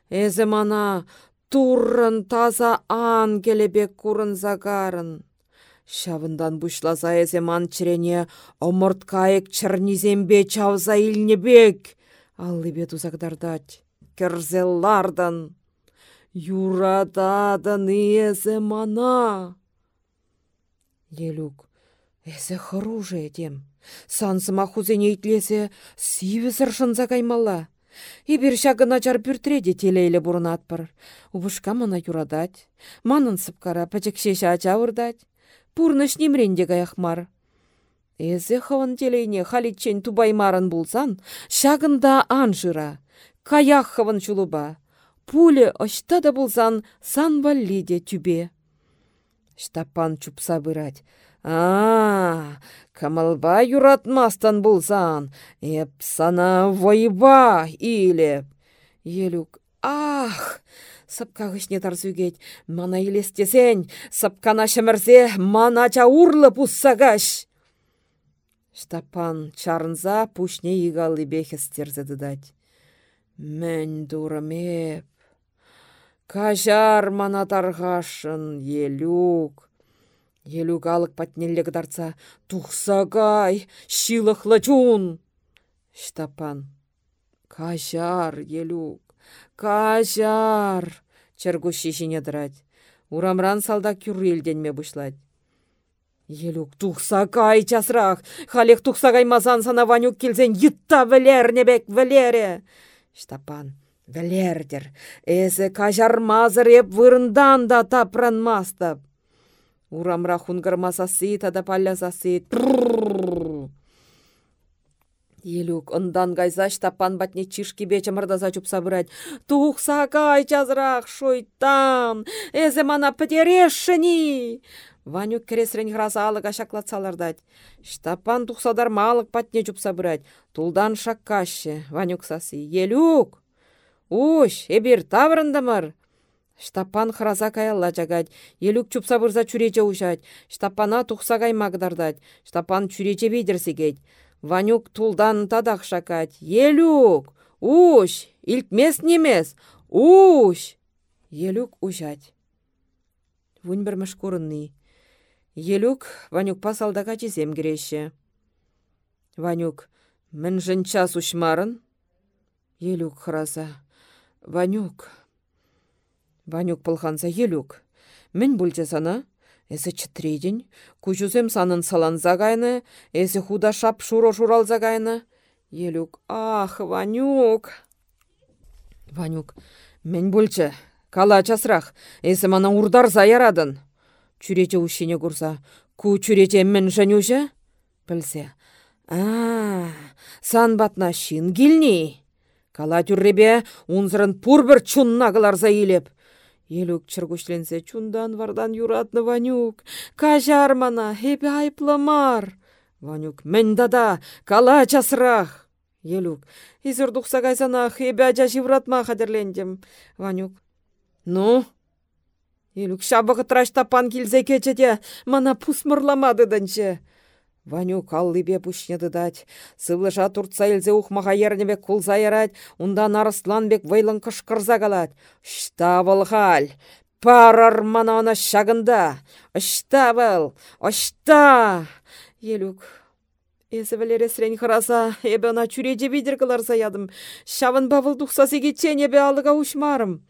Эзі мана туррын таза ан келебек курын загарын. Шавындан эзе ман чирене омырткайык чырнизембе чавза илнебек. Аллы бет узагдардать. Керзеллардан. Юрададын эзе мана. Елук. Эзе хыруже едем. Сансыма хузене итлесе сивесір шынса каймалла. Ибір шагына жар бүртіреде телейлі бұрын атпыр. Убышка мана юрадать. Манын сыпкара пәчекшеше ача. Пурныш немренде мар. Эзе хаван телейне халитчен тубаймарын булсан, шагында анжыра, каях хаван чулуба. Пуле ышта да булсан сан валлиде тюбе. Штапан чупса бырать. А, камалба юратмастан булсан, эп сана войба илеп. Елюк, ах, сапка гышне тарзугет, мана илестесен, сапкана шымырзе, мана урлы пуссагаш. Штапан чарынса пушне игалы бехестерзе дыдать. Мен дурамеп. Кажар мана тарғашын, елюк. Елюк алық патнеллек дарца. Тухсагай, шилықлы чун. Штапан. Кажар, елюк. Кажар. Чергуши жіне дырать. Урамран салда кюррелденме бұшлать. Елук тухса кай часрах, халех тухса мазан сана ванюк келсен йытта небек вілере. Штапан, вілердер, эзі кажармазыр еп вырындан да тапранмастып. Урамра палязасы. Елук ондан гайза штапан батне чишки бече мырдаза чупса бұрад. Тухса кай чазрах шойтан, эзе мана пітерешшіні. Ванюк кересрен хразалы кашаклатсалардать. Штапан тухсадар малық патне жупса бұрать. Тулдан шаккашы. Ванюк сасы. Елюк! Уш, эбир таврындамыр. Штапан храза каялла жагать. Елюк чупса бұрза чүрече ушать. Штапана тухса каймагдардать. Штапан чүрече бейдірсегет. Ванюк тулдан тадақ шакать. Елюк! Уш! Илтмес немес! Уш! Елюк ушать. Вунбірміш курынны. Елюк Ванюк пасалдаға чизем кереші. Ванюк, мін жынча сушмарын? Елюк храза. Ванюк. Ванюк пылханса Елюк. Мін бүлче сана? Эсі чітредін, күжузем санын саланза гайны, эсі худа шап шуро шуралза гайны. Елюк, ах, Ванюк. Ванюк, мен бүлче, кала часрақ, эсі мана урдар заярадын. Чүрече ушине курса, ку чүрече мен жанюжа? Білсе. А, сан батна шин келни. Кала түрребе унзырын пурбір чунна кыларса илеп. Елук чыргушленсе чундан вардан юратны Ванюк. Кажармана, хепе айпламар. Ванюк, мен дада, кала часрах. Елук, изыр дұқса кайсана хебе ажа живратма қадірлендім. Ванюк, ну, Илюк шабығы траштапан келзе кечеде, мана пусмырламады дынчы. Ваню каллыбе пушнеді дать. Сывлыша туртса елзе ухмаға ернебек кулза ярать, ундан бек вайлын кышқырза калат. Штавыл хал, парар мана она шагында. Штавыл, ошта! Елюк, Эзі білересрен қыраса, эбі ана бейдір қыларса ядым. Шавын бавыл тұқсасы кетсен ебе алыға ұшмарым.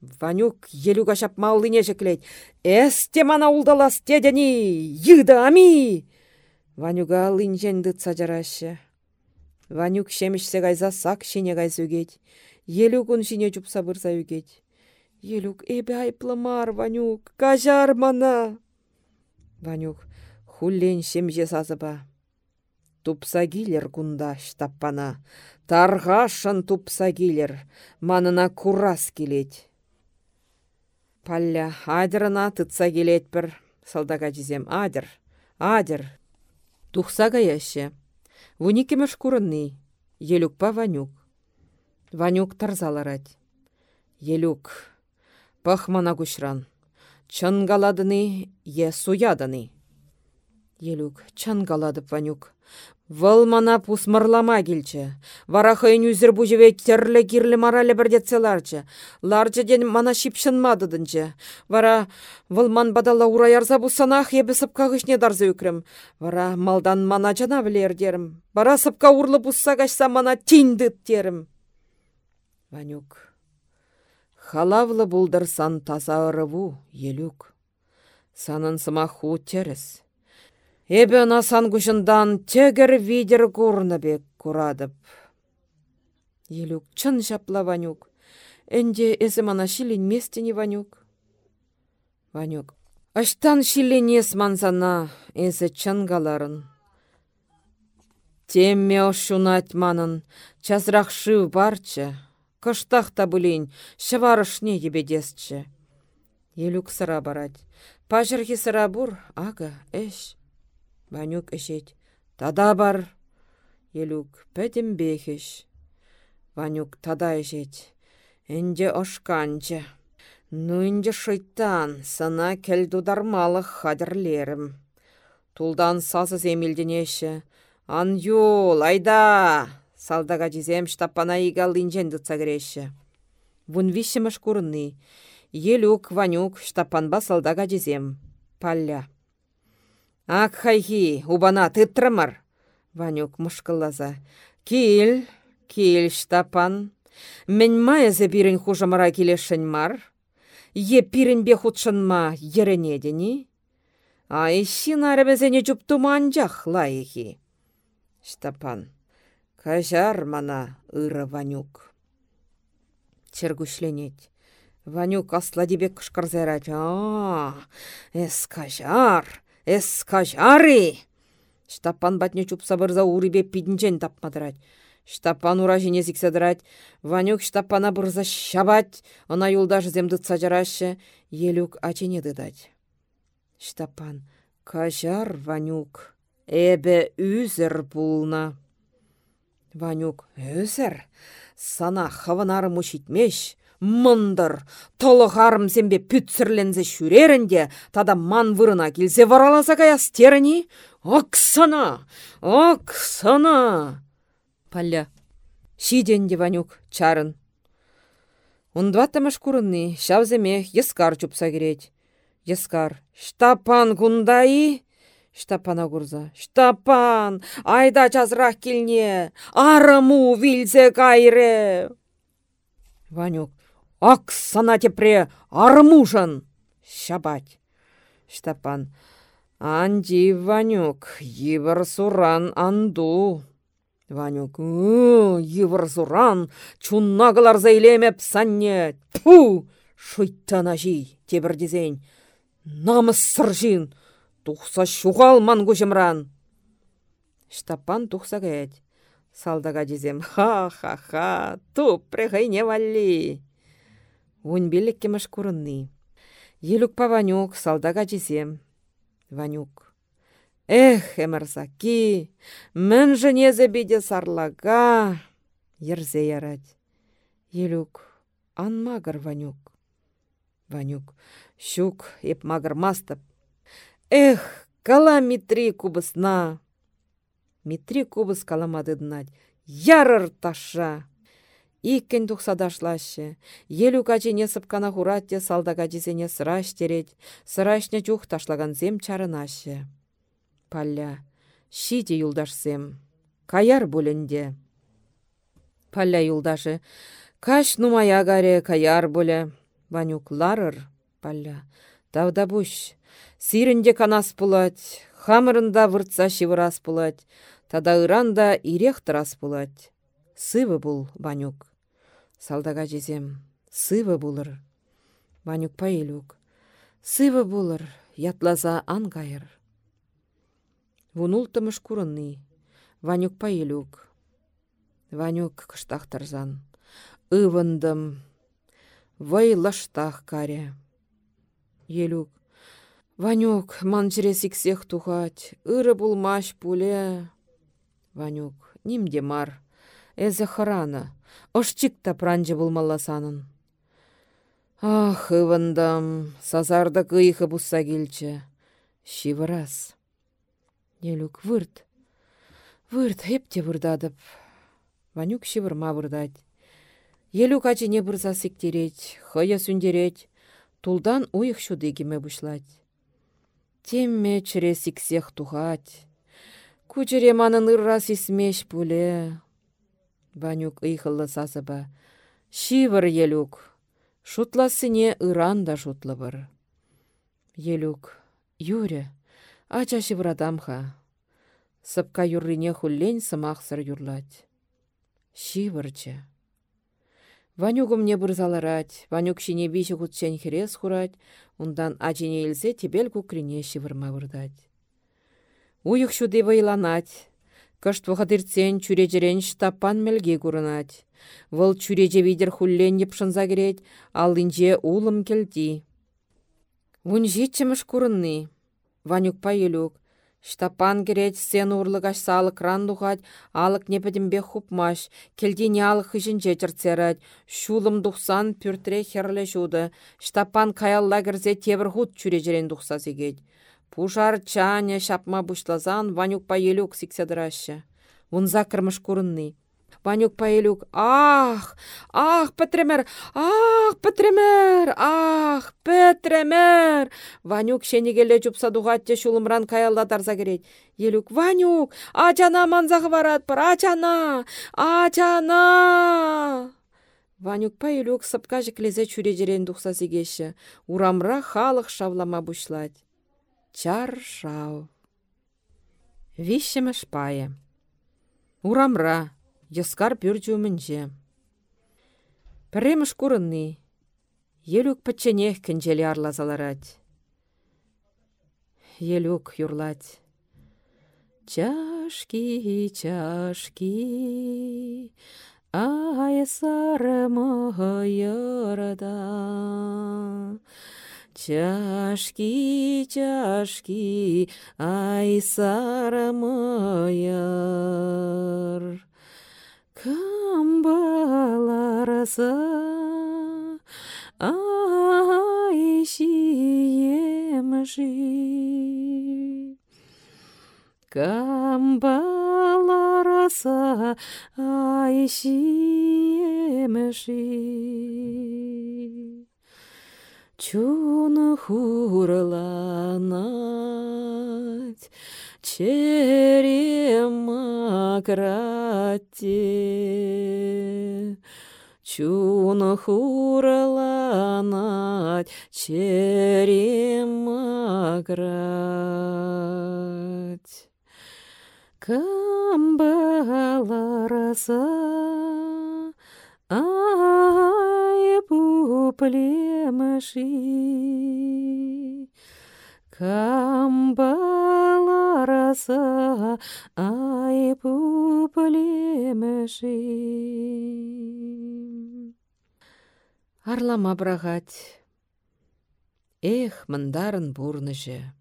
Ванюк елу кашап маллине жеклет. Эсте мана улдалас йыда ами! Ванюга линжен дытса жарашы. Ванюк шемішсе гайза сак шине гайза үгет. Елу күн шине жупса бұрса үгет. Елук эбе айплымар, Ванюк, кажар мана! Ванюк хуллен шемже сазыба. Тупса килер кунда штаппана. Тарғашын тупса килер, манына курас келет. Палля адырына тытса келетпір. Салдага жизем адыр, адыр. Тухса гаяще. Вуникемеш курынны. Елюкпа Ванюк. Ванюк тарзаларать. Елюк. Пахмана гушран. Чангаладыны е суядыны. Елюк, чангаладып Ванюк. Вăл мана пусмырлама келчі. Вара хăйын үзір бұжыве терлі кирлі маралі бірдетселарчы. Ларчы мана шипшынмадыдынчы. Вара вăл ман бадала ураярса бұсанах ебі сыпка кышне дарзы үкрім. Вара малдан мана жана дерім. Вара сыпка урлы бұсса кашса мана тиндыт дерім. Ванюк. Халавлы бұлдырсан таза ырыву, елюк. Санын сымаху теріс. Эбі сан күшіндан тегір видер бек курадып. Елюк чын жапла Ванюк. Энде эзі мана шилин местені Ванюк. Ванюк. Аштан шиленес манзана эзі чын галарын. Темме ошунать манын, чазрақ шыв барчы, кыштақ та бұлейн, шыварышне ебедесчі. Елюк сыра барать. Пажырхи сыра бур, ага, эш. Ванюк эшет. Тада бар. Елюк пәдім бехеш. Ванюк тада эшет. Энде ошканчы. Ну инде шыйтан, сана кел дудармалық хадірлерім. Тулдан сасы земелденеші. Ан юл, айда! Салдага жизем штапана игал инжен дұтса кереші. Вун вишіміш курынны. Елюк, Ванюк, штапанба салдага жизем. Палля. Ак хайхи, убана тыттырмар. Ванюк мышкыллаза. Кил, кил, штапан. Мен майызы бирін хужамара келешін мар. Е пирінбе хутшынма еренедені. Ай, шин арабезене жуптуманжақ лайхи. Штапан. Кажар мана ыры Ванюк. Чергушленет. Ванюк асла дебек. А, эс кажар, эс кажары. Штапан батне чупса бырза урыбе пидінчен тапмадырать. Штапан ура жіне зикседірать. Ванюк штапана бұрза шабать. Она юлдаш земді цаджарашы. Елюк ачене дыдать. Штапан. Кажар, Ванюк. Эбе үзір булна. Ванюк. Үзір? Сана хаванары мушитмеш. Мындыр, толығарым зембе пүтсірлензе шүрерінде, тада ман вырына келзе вараласа каястеріні? Оксана! Оксана! Палля. Шиденде Ванюк, чарын. Ундваттамаш курынны, шавземе ескар чупса керет. Ескар. Штапан гундаи? Штапана гурза. Штапан! Айда жазрақ келне! Арыму вилзе кайре! Ванюк. Оксана тепре армужан! Шабать. Штапан. Анди Ванюк, евір суран анду. Ванюк, евір суран, чуннағылар зәйлемеп санне. Пу! Шуйттана жи, тебірдезен. Намыс сыржин, тухса шуғал мангу жымран. Штапан тухса кәет. Салдага дезем, ха-ха-ха, туп прехайне валли. Унь белек кемеш курынны. Елук па Ванюк, салдага дезем. Ванюк. Эх, эмірзаки, мін жынезе биде сарлага. Ерзе ярать. Елук, ан магыр Ванюк. Ванюк, щук, еп магыр мастып. Эх, кала Митри кубысна. Митри кубыс каламады днать. Ярыр таша. Иккен тухсадашлашы. Елу качене сыпкана хуратте салдага жесене сыраш терет. Сырашне чух ташлаган зем чарынашы. Палля. Шиде юлдашсем. Каяр бүлінде. Палля юлдашы. Каш нумая гаре каяр бүлі. Ванюк ларыр. Палля. Тавда бұш. Сирінде канас пулать. Хамырында выртса шивырас пулать. Тада ыранда ирех тырас пулать. Сывы бұл, Ванюк. Салдага жезем, сывы булыр. Ванюк паилюк. Сывы булыр, ятлаза ангайыр. Вунултымыш курынны. Ванюк паилюк. Ванюк кыштақтырзан. Ывындым. Вай лаштақ каре. Елюк. Ванюк, ман сиксех тухать. Ыры булмаш пуле. Ванюк, нимде мар. Эзі хыраны. Ошчик пранжы булмалласанын. Ах, ывындам, сазарды кыйхы бұсса келчі. Шивырас. Елюк вырт. Вырт, хепте вырдадып. Ванюк шивырма вырдать. Елюк ачыне бұрза сіктерет, хыя сүндерет. Тулдан уйық шудегіме бұшлать. Темме чіре сіксех тухать. Кучере манын ыррас исмеш пуле. Ванюк ыйхыллы сазыба. Шивыр елюк. Шутласыне ыран да шутлы Елюк. Юре. Ача шиврадамха. Сыпка юррине хуллен сымақсыр юрлать. Шивырчы. Ванюгым не бұрзаларать, Ванюк шине биші хутчен херес хурать, ундан ачине илсе тебел кукрине шивырма. Уйық шуды вайланать, Кышт вғадырцен чүрежерен штапан мелге курынать. Вăл чүреже видер хуллен епшынса керет, ал инже улым келди. Вун житчіміш курынны. Ванюк елук. Штапан керет сен урлыгаш салы кран духать, алық непедімбе хупмаш, келдене алық хыжынже жерцерать, шулым духсан пүртре херле жуды, штапан каялла кірзе тебір хут чүрежерен духса сегет. Пушар чаня шапма бушлазан Ванюк елук сикседрашы. Вунза кірміш курынны. Ванюк паэлюк. Ах, ах, Петремер, ах, Петремер, ах, Петремер. Ванюк шенегеле жупса дугатте шулымран каялла тарса керет. Елюк, Ванюк, ачана манзағы барат пыр, ачана, ачана. Ванюк паэлюк сыпка жіклезе чүрежерен дұқса сегеші. Урамра халық шавлама бұшлать. Чар шау. Вишемеш пае. Урамра, Яскар пүрчу мінже. Піреміш курынны. Елук патченех кінжелі арлазаларать. Елук юрлать. Чашки, чашки, ай сарыма ярада. Чашки, чашки, ай сарыма яр. Камбалараса айшиемжи Камбалараса айшиемжи Чуна хурланать, черема крате. Чуна хурланать, черема крать. Камбала роза, а Ай племаши. Камбалараса айпу пілемеші. Арлама брағат. Эх, мындарын бурныжы.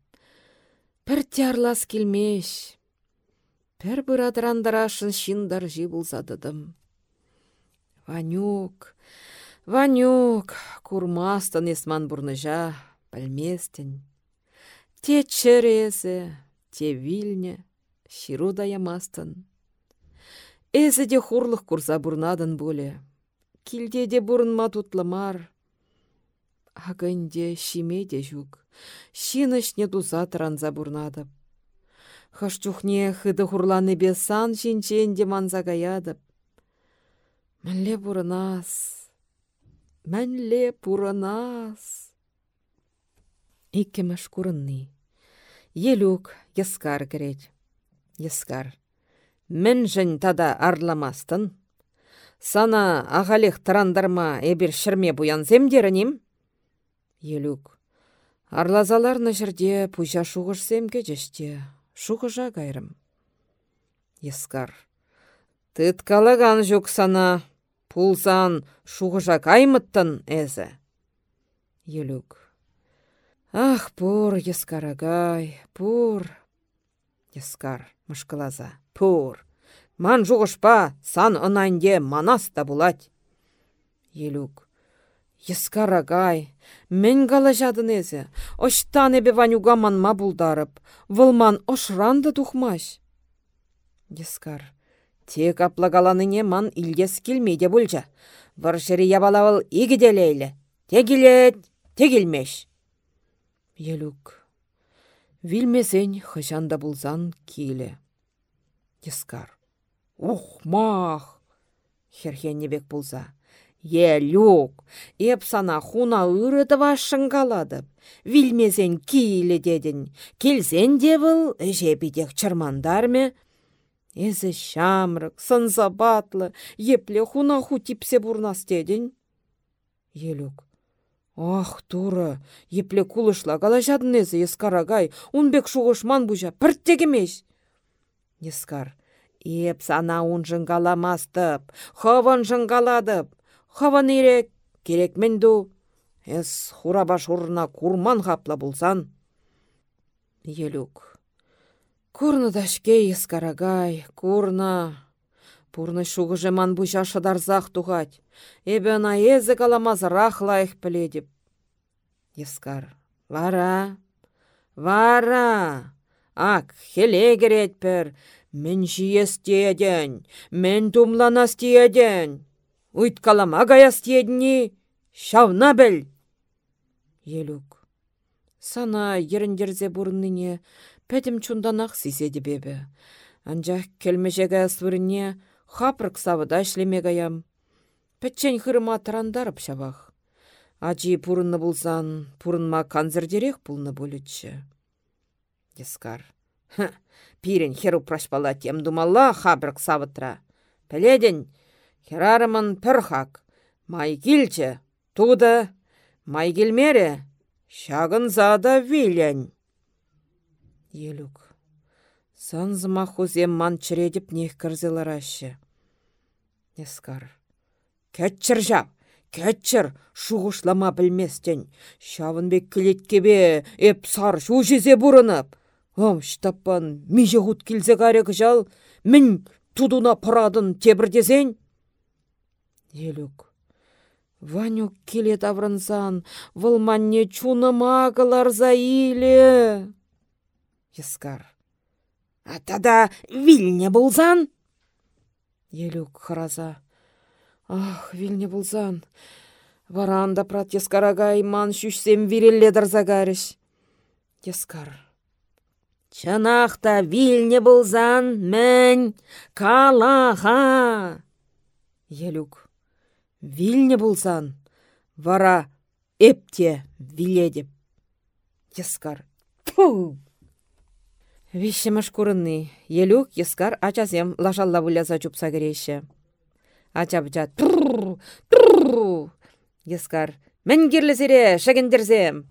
Пір тярлас келмеш. Пір бұрадырандарашын шиндар жи. Ванюк, Ванюк, курмастан есман бурныжа, пілместін. Те чӹрезе, те вильне, да ямастын. Эзі де хурлық курса бурнадын боле. Килде де бурынма тутлымар. Агынде шиме де жүк. Шинышне туза транза бурнадып. Хашчухне хыды хурланы бе сан шинчен де манза гаядып. Мәнле бурынас. Иккемеш курынни. Елук яскар керет. Яскар. Мен жын тада арламастын. Сана ағалех тарандарма эбір шырме буян земдерінім? Елук. Арлазаларны жерде пужа шуғыш земге жеште. Шуғыжа гайрым. Яскар. Тыткалыган жүк сана. Пулсан шуғыжа каймыттын әзі. Елук. Ах, пур, ескарагай, пур. Ескар, мышкылаза, пур. Ман жуғышпа, сан ынайнде манас та булать. Елук. Ескарагай, мен гала жадын эзе, оштан эбе ванюга манма булдарып, вылман ошранды тухмаш. Ескар. Тек аплагаланыне ман илгес келмейде бұлжа. Варшыры ябалавыл игіделейлі. Тегілет, тегілмеш. Елук. Вилмесен хышанда булзан киле. Ескар. Ух, мах! Херхеннебек булза. Елюк, еп сана хуна ырытыва шыңгаладып. Вилмесен киле дедін. Келсен девіл, жепидек чырмандарме. Эзі шамрык, сынса батлы, епле хуна ху типсе бурнас дедін. Елюк. Ах, тура, епле кулышла кала жадынезі ескарагай, унбек шуғышман бұжа, пірт тегемеш. Ескар, Еп сана ун жыңгаламастып, хывын жыңгаладып, хывын ирек, керек менду. Эс хурабаш урна курман хапла булсан. Елюк. Курны дашке ескарагай, курна. Пурны шуғыжы ман бұша шыдарзақ туғать. Эбі ана езі каламазырақ лайық біледіп. Ескар. Вара, вара. Ак, хеле керетпір. Мен жиес тиеден, мен тумланас тиеден. Уйт калама гаяс тиедні, шавна біл. Елук. Сана еріндерзе бұрынныне пәтім чунданақ сиседі бебі. Анжақ келмешеге свырыне хапрык савыда гаям. Пәтчен хырыма тарандарып шабақ. Ачи пурынны булсан, пурынма канзырдерек пулны болетші. Ескар. Пирен херу прашпала тем думалла хабрык савытра. Пеледен, херарымын пір хак. Май килче, туда, май келмере, шагын зада вилен. Елук. Санзыма ман чыредіп нех кірзеларашы. Ескар. Кәтчір жап, кәтчір, шуғышлама білместен. Шавын бек кебе, эп сар шу жезе бұрынып. Ом, штаппан, меже ғуд келзе қарек жал, мін тудуна пырадын тебірдезен. Елук. Ванюк келет аврынсан, вылманне чуныма кыларза иле. Ескар. Атада вильне болзан? Елюк хыраза. Ах, вильне болзан. Варанда прат ескарага иман шүшсем вирелледір загарыш. Ескар. Чанақта вильне болзан мән калаха. Елюк. Вильне болзан. Вара эпте виледеп. Ескар. Пу! Вишемеш курынны. Елюк ескар ачасем лашалла выляза чупса кереші. Ача быча турр, Ескар. Мен кирлесере, шагендерзем.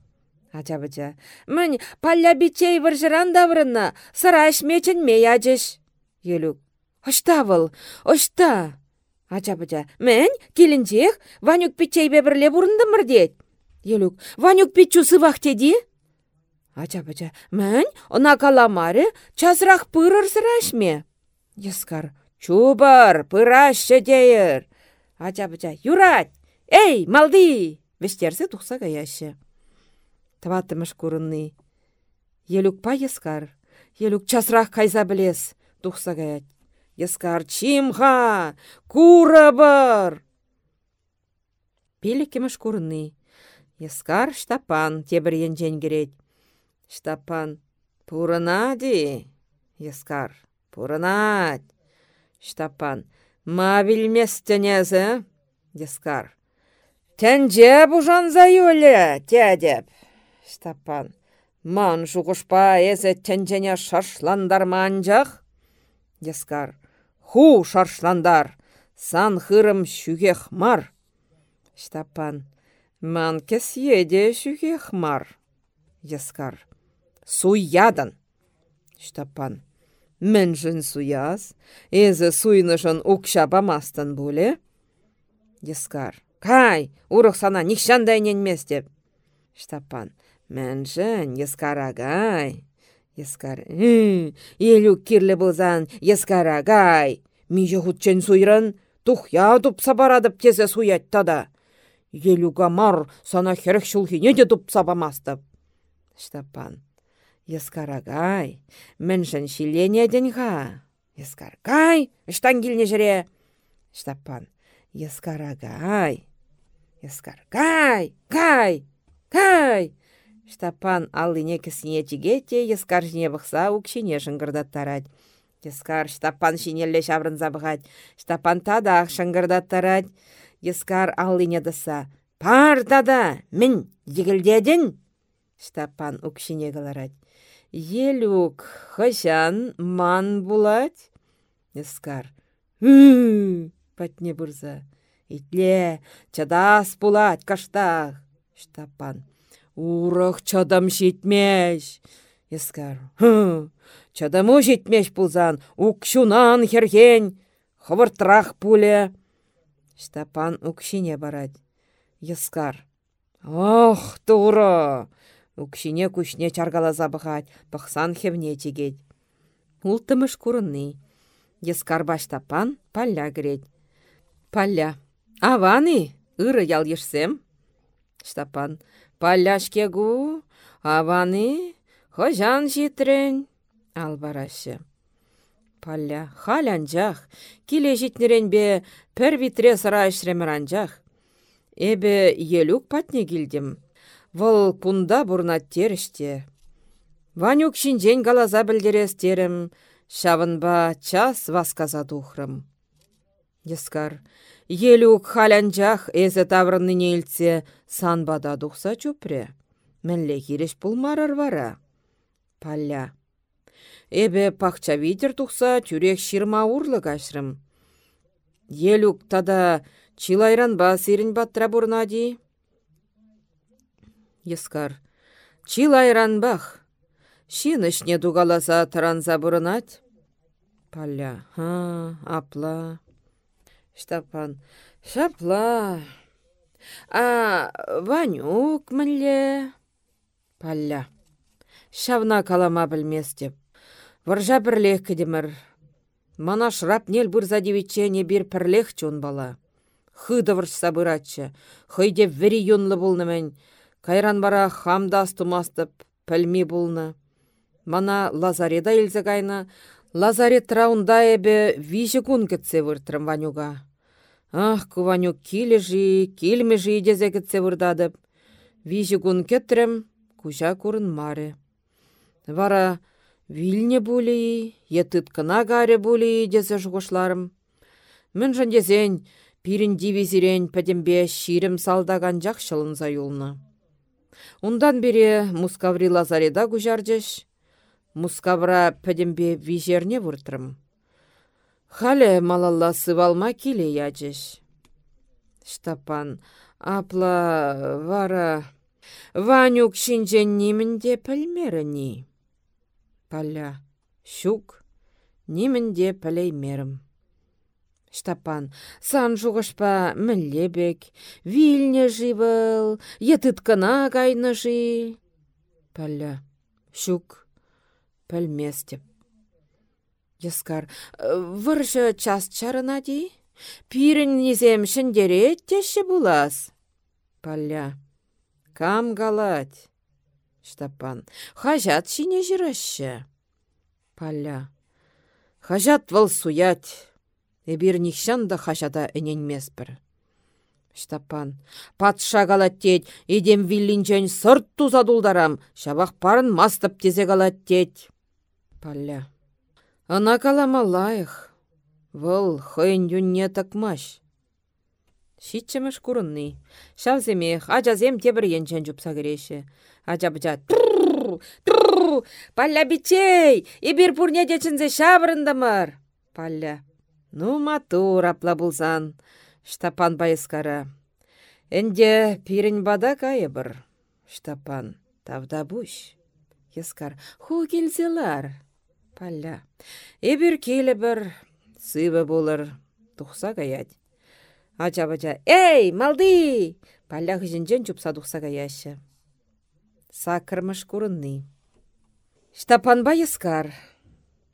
Ача. Мен палля бичей варжыран даврынна, сыраш мечен ме ячыш. Елюк. Ошта выл, ошта. Ача быча. Мен келінчех Ванюк бичей бебірле бұрынды мұрдет. Елюк. Ванюк бичу сывақ теді? Ача-бача, мән, она каламаре, часрақ пырыр сырашме. Ескар, чубар, пырашы дейір. Ача-бача, юрать, эй, малды! Вестерсе тухса гаяшы. Таватымыш курынны. Елюк па ескар. Елюк часрақ кайза білес, тухса гаят. Ескар, чимха, кура бар! Курынны. Ескар штапан тебір енжен керет. Штапан. Пурынади. Ескар. Пурынать. Штапан. Ма білмес тенезі? Ескар. Тәнже бұжан зайөлі, тәдеп. Штапан. Ман жуғышпа әзі тәнжене шаршландар манжақ? Ескар. Ху шаршландар. Сан хырым шүгех мар. Штапан. Ман кес еде шүгех мар. Ескар суядан. Штапан. Міншін суяз, езі суйнышын укшапамастын бұлі. Ескар. Кай, урық сана никшандай ненмес деп. Штапан. Міншін, ескарагай. Ескар. Елу кирлі бұлзан, ескарагай. Миже хутчен суйрын, тухя тупса барадып тезе суяттада. Елуга мар сана херек шулхине де тупса бамастып. Штапан. Ескарагай, міншін шилене денға. Ескаргай, іштан келіне жүре. Штапан, ескарагай. Ескаргай, кай, кай. Штапан аллине кісіне тигетте, ескар жіне бұқса ұкшіне жыңғырдаттарад. Ескар штапан шинелле шаврын забығад. Штапан тадақ шыңғырдаттарад. Ескар аллине дыса. Пар тада, мін, дегілдедін. Штапан ұкшіне қаларад. Елюк, хăçан ман булать? Ескар. Хы, патне бурза. Итле, чадас булать каштах. Штапан. Урых чадам шитмеш. Ескар. Хы, чадаму жетмеш пулзан, укшунан херген, хывыртрах пуле. Штапан укшине барать. Ескар. Ох, тура! Укшине кушне чаргалаза бұғать, бұқсан хевне тегет. Ултымыш курынны. Ескар баштапан палля кірет. Палля. Аваны, ыры ял ешсем. Штапан. Палляшкегу, аваны, хожан житрен. Албарашы. Палля, халянжах, киле житнерен пір витре сыра ішреміранжах. Эбе елук патне килдім. Вăл пунда бурнат теріште. Ванюк шинжен галаза білдерестерім, шавынба час васказа тухрым. Ескар, елук халянжах эзі таврынны нелтсе санбада духса чупре. Мінле хиреш пулмарар вара. Палля. Эбе пахча витер тухса тюрек ширма урлы кашрым. Елук тада чилайран ба сирін баттра бурнади. Ескар. Чилайран бах. Шинышне дугаласа таранза бурынать. Палля. Ха, апла. Штапан. Шапла. А Ванюк мінле. Палля. Шавна калама білмес деп. Варжа бірлех кедемір. Мана шрап нел бұрза девичене бір пірлех чон бала. Хыдывырш сабыратчы. Хыйде вері юнлы болны Кайран бара хамдас тумастып, пәлми болны. Мана лазареда илзе кайна. Лазарет траунда эбе вижі күн кетсе выртрым Ванюга. Ах, куванюк килежи, килмежи дезе кетсе вырдадып. Вижі күн кеттрем, кужа курын маре. Вара вильне були, етыт кына гаре були дезе жуғышларым. Мін дезен, пирін дивизирен пәдембе ширім салдаган жақшылын. Ундан бере Мускаври лазареда гужардеш, Мускавра пәдембе вижерне вұртырым. Хале малалла сывалма келе яджеш. Штапан, апла вара... Ванюк шинжен немінде пілмеріні. Паля, шук, немінде пілеймерім. Штапан, сан жуғышпа мінлебек, вильне живыл, етыткана кайны жи. Паля, шук, пілместеп. Яскар, выржы час чарына ди? Пирін незем шындере теші булас. Паля, кам галать? Штапан, хажат шине жирашы. Паля, хажат вал суять. Эбир нихшан да хажада эненмеспір. Штапан, патша галаттет, едем виллинчен сырт туза дулдарам, шабақ парын мастып тезе галаттет. Паля. Ана калама лайық. Вăл хăйн юнне такмаш. Шитчемеш курынни. Шавземех, ажазем тебір енчен жупса кереші. Ажа быча Палля бичей! Ибір пурне дечінзе шабырындамыр. Палля. Ну, матур апла булзан. Штапан байыскара. Энде пирін бада кайыбыр. Штапан. Тавда буш. Ескар. Ху келзелар. Палля. Эбір келі бір сывы болыр. Тухса гаять. Ача-бача. Эй, малды! Палля хыжынжен чупса тухса гаяшы. Сакырмыш курынны. Штапан байыскар.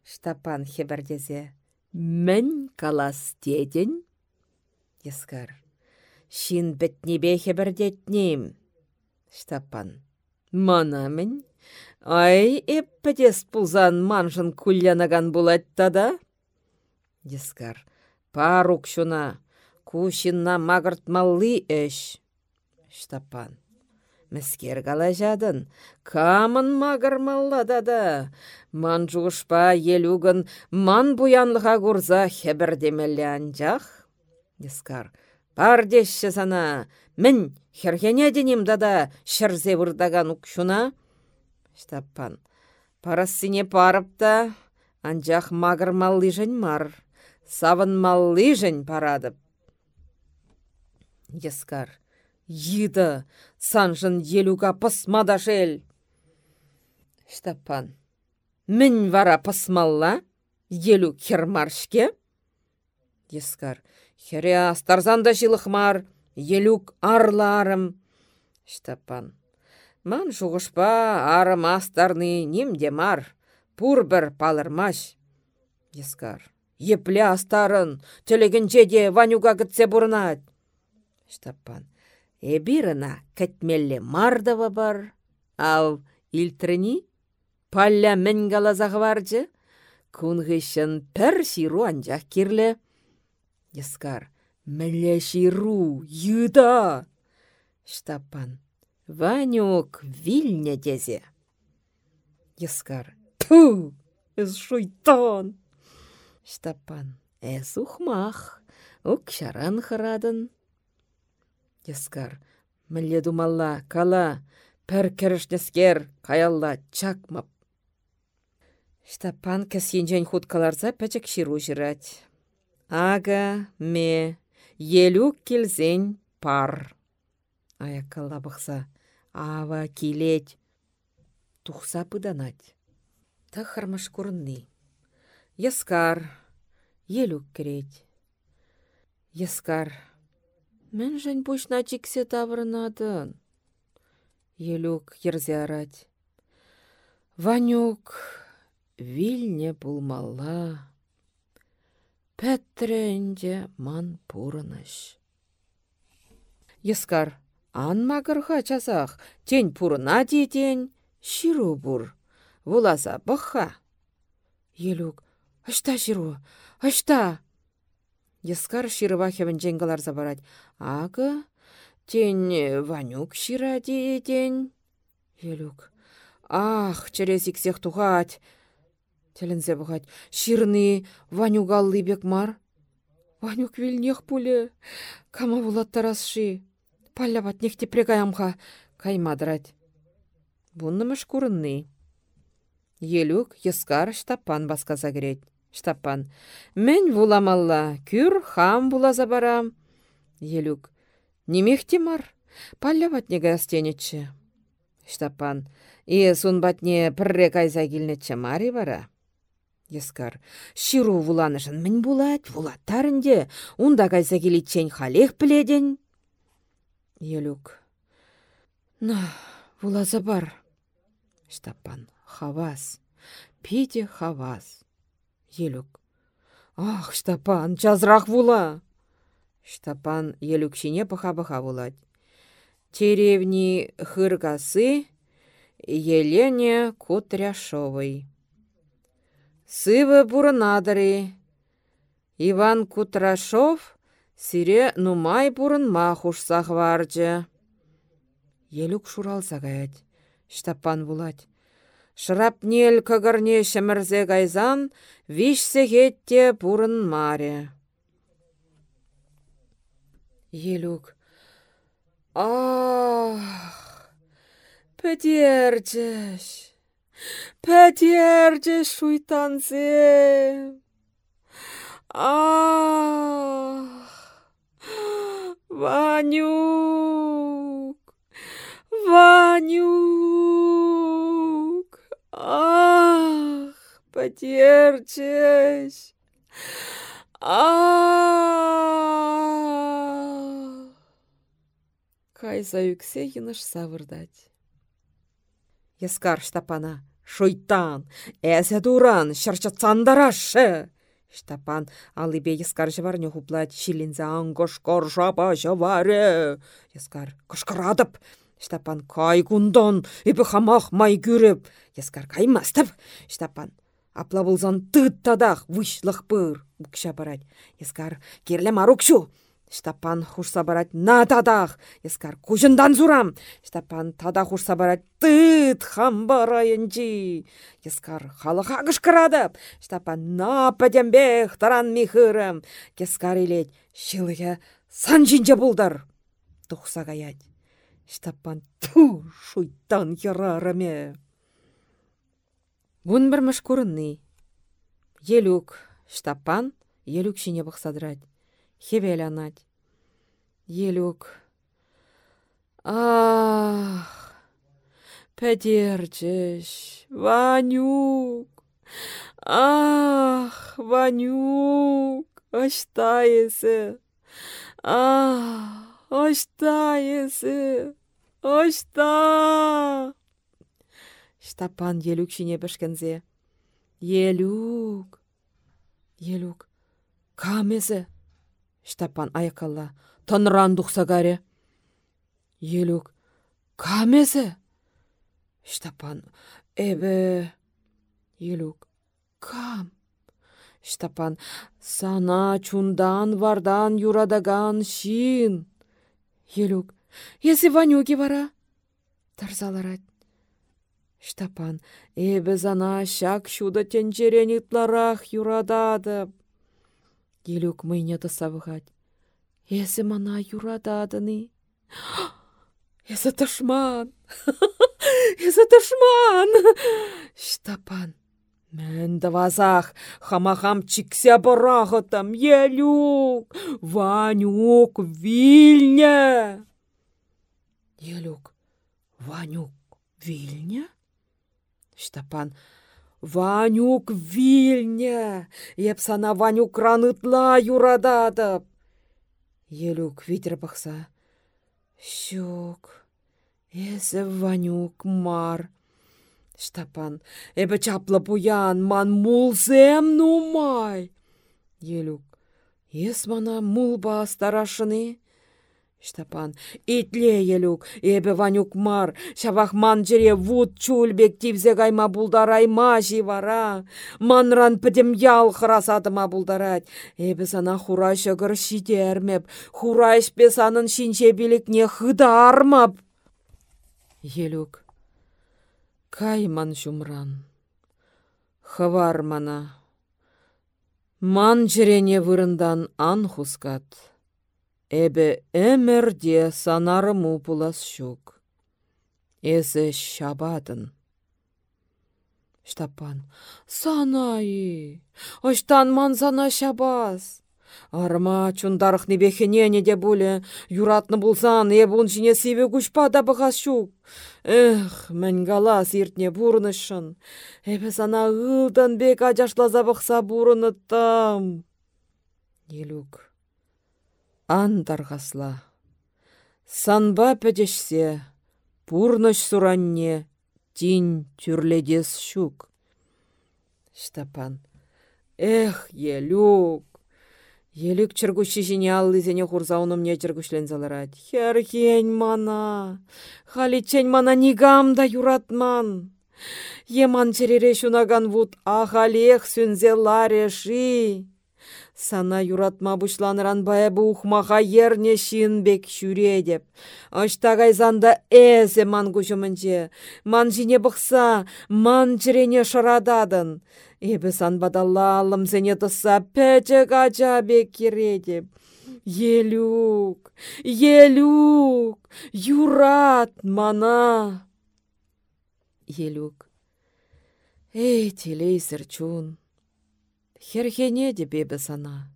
Штапан хебердезе. Мен калас деден? Ескар. Шин бітнебе хебердетнем. Штапан. Мана мен? Ай, эппедес пулзан манжын кулянаган булать тада? Дискар. Парук шуна. Кушинна магыртмалли эш. Штапан. Мәскер жадын. Камын магырмалла дада. Ман жуғышпа елугін ман буянлыға курза хебірдемелі анжақ. Дискар. Пардешші сана. Мін хергене денем дада шырзе вырдаган укшуна. Штаппан. Парассине парыпта, анжақ мағыр маллижен мар. Савын маллижен парадып. Ескар. Йыды, санжын елуга пысмада жел. Штапан. Мін вара пасмалла, елу хермаршке? Ескар. Хере астарзанда жылықмар, елук арларым. Штапан. Ман жуғышпа арым астарны немде мар, пур бір палырмаш. Ескар. Епле астарын, тілеген жеде ванюга гітсе бұрынат. Штапан. Эбирына кәтмелле мардава бар, ал илтріні палля мін галазағы баржы, күнгішін пір ширу анжақ керлі. Ескар. Міле ширу, юда. Штапан. Ванюк вильня дезе. Ескар. Пу! Эс шуйтан! Штапан. Эс ухмах. Ук шаран. Ескар. Міле думалла, кала. Пір кірішнескер, каялла чакмап. Штапан кәсенжен хуткаларса пәчек ширу жырать. Ага, ме, елук келзен пар. Аяккалла бұқса, ава килет. Тухса пыданать. Та хармаш курынны. Яскар, елук керет. Яскар, мен жын пушна чиксе таврынадын. Елук ерзе. Ванюк, вильне булмалла. Пәттренде ман пурыныш. Яскар, ан магырға часақ, тен пурына детен, ширу бур. Вуласа бұққа. Елук, ашта ширу, ашта. Яскар ширыва хевін женгалар забарать. Ага, тен ванюк шира детен. Елук, ах, через иксех тухать. Телінзе бұғать, ширны Ванюк бек мар. Ванюк вилнех пуле, кама булат тарасши. Паллабат нехте прегайамға каймадырать. Бұннымыш курынны. Елук ескар штапан басказа керет. Штапан. Мен вуламалла, күр хам булаза барам. Елук. Немехте мар? Паллабат неге астенетші. Штапан. Е сон батне пірре кайза келнетші мари бара. Ескар, ширу вуланышын мін булать, вулаттарынде, унда кайса келетчен халех пледен. Елюк. На, вулаза бар. Штапан, хавас. Пите хавас. Елюк. Ах, Штапан, жазрақ вула. Штапан елюкшине пыха-пыха. Теревни хыргасы Елене Кутряшовой. Сывы бурынадыры. Иван Кутрашов сире нумай бурын махушсах варжы. Елук шурал гаять. Штапан булать. Шрапнел кагарне шемірзе гайзан, вишсе хетте бурын маре. Елук. Ах, пәдерчеш. Пәтерде шуйтанзе. Ах, Ванюк, Ванюк, ах, потерчешь. Ах. Кайса юксе йыныш савырдать. Яскар штапана. Шойтан, әсі дуран, шырчатсандарашы. Штапан алыбе ескар жыварне хуплать, шилинзе аңгошкор жаба жаваре. Ескар кышкырадып. Штапан кай кундон, эпі хамақ май күріп. Ескар каймастып. Штапан апла болзан тыт тадақ вышлық пыр. Букша барать. Ескар керле марукшу. Штапан хушса барать на тадах. Ескар кужындан зурам. Штапан тада хушса барать тыт хам барайынчи. Ескар халыха кышкырады. Штапан на пәдембех таран михырым. Кескар илет шилыге сан жинже булдар. Тухса гаять. Штапан ту шуйтан ярарыме. Бун бір күрінні. Елук, штапан, елук шине. Хевел. Елюк. Ах, Пәдерчіш, Ванюк. Ах, Ванюк, ашта есі. Ах, ашта есі. Ашта. Штапан елюк шине бішкінзе. Елюк. Елюк. Камезі. Штапан айқалла. Тонран дұқсагаре. Елюк. Камезі. Штапан. Эбе. Елюк. Кам. Штапан. Сана чундан вардан юрадаган шин. Елюк. Есі ванюки вара. Тарзаларать. Штапан, эбі зана шак шуда тенчерен итларах юрадады. Елюк мыйне тысавығад. Эсі мана юрададыны. Эсі тышман. Эсі тышман. Штапан. Мен давазах, хамахам чикся барахатам, елюк, Ванюк, Вильня. Елюк, Ванюк, Вильня? Штапан. Ванюк вильня! Еп сана Ванюк ранытла юрададып. Елюк витер бақса. Щук. Эсі Ванюк мар. Штапан. Эбі чаплы пуян ман мулзем нумай. Елюк. Ес мана мулба старашыны. Штапан. Итле елюк, эбе ванюк мар, шавах манжере вуд чульбек тивзе гайма булдарайма живара. Манран пӹдем ял хырасадыма булдарать. Эбе сана хурай шыгыр шитермеп, хурай шпе санын шинче билікне хыдармап. Елюк. Кайман жумран. Хывар мана. Ман жерене вырындан ан хускат. Эбі әмірде санарыму пулас щук. Эзі шабадын. Штапан. Санайы. Оштан ман сана шабас. Арма чундарых небехене де буле. Юратны булсан, ебун жіне себе күшпада бұғас щук. Эх, мән гала сиртне бурнышын. Эбі сана ылдан бек ажашлаза бұқса бурыныттам. Елук андарғасла. Санба пәдешсе, пурныш суранне, тин тюрледес щук. Штапан. Эх, елюк. Елік чыргуші жіне аллызене хурзауным не чыргушлен заларад. Херхен мана. Халичен мана нигам да юратман. Еман черере шунаган вуд ахалех сүнзе лареши. Сана юратма бұшланыран бая ухмаға ерне бек шүре деп. Аштағай занда әзі ман күшімінже. Ман жіне бұқса, ман жірене шырададын. Эбі сан бадалла алым зене тұса пәчі қача бек кере деп. Елюк, елюк, юрат мана. Елюк. Эй, телейсір чун. Херхене де бебі сана.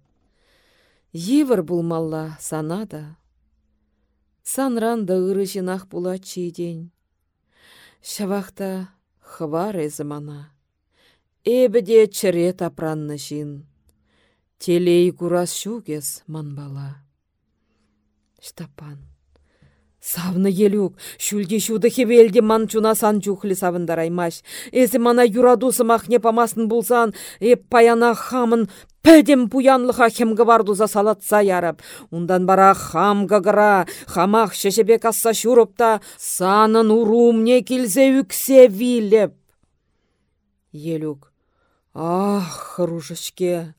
Йывыр булмалла сана да. Санранда ыры жинақ була чиден. Шавақта хвар мана. Эбіде чыре тапранны жин. Телей курас шугес манбала. Штапан. Савны елюк, шүлде шуды хевелде ман чуна сан чухлі савындараймаш. Эзі мана юрадусы махне памасын булсан, эп паяна хамын пәдем пуянлыха хемгі бардуза салатса ярып. Ундан бара хам гагыра, хамах шешебек асса шурупта, санын урумне килзе үксе вилеп. Елюк, Ах, ружышке,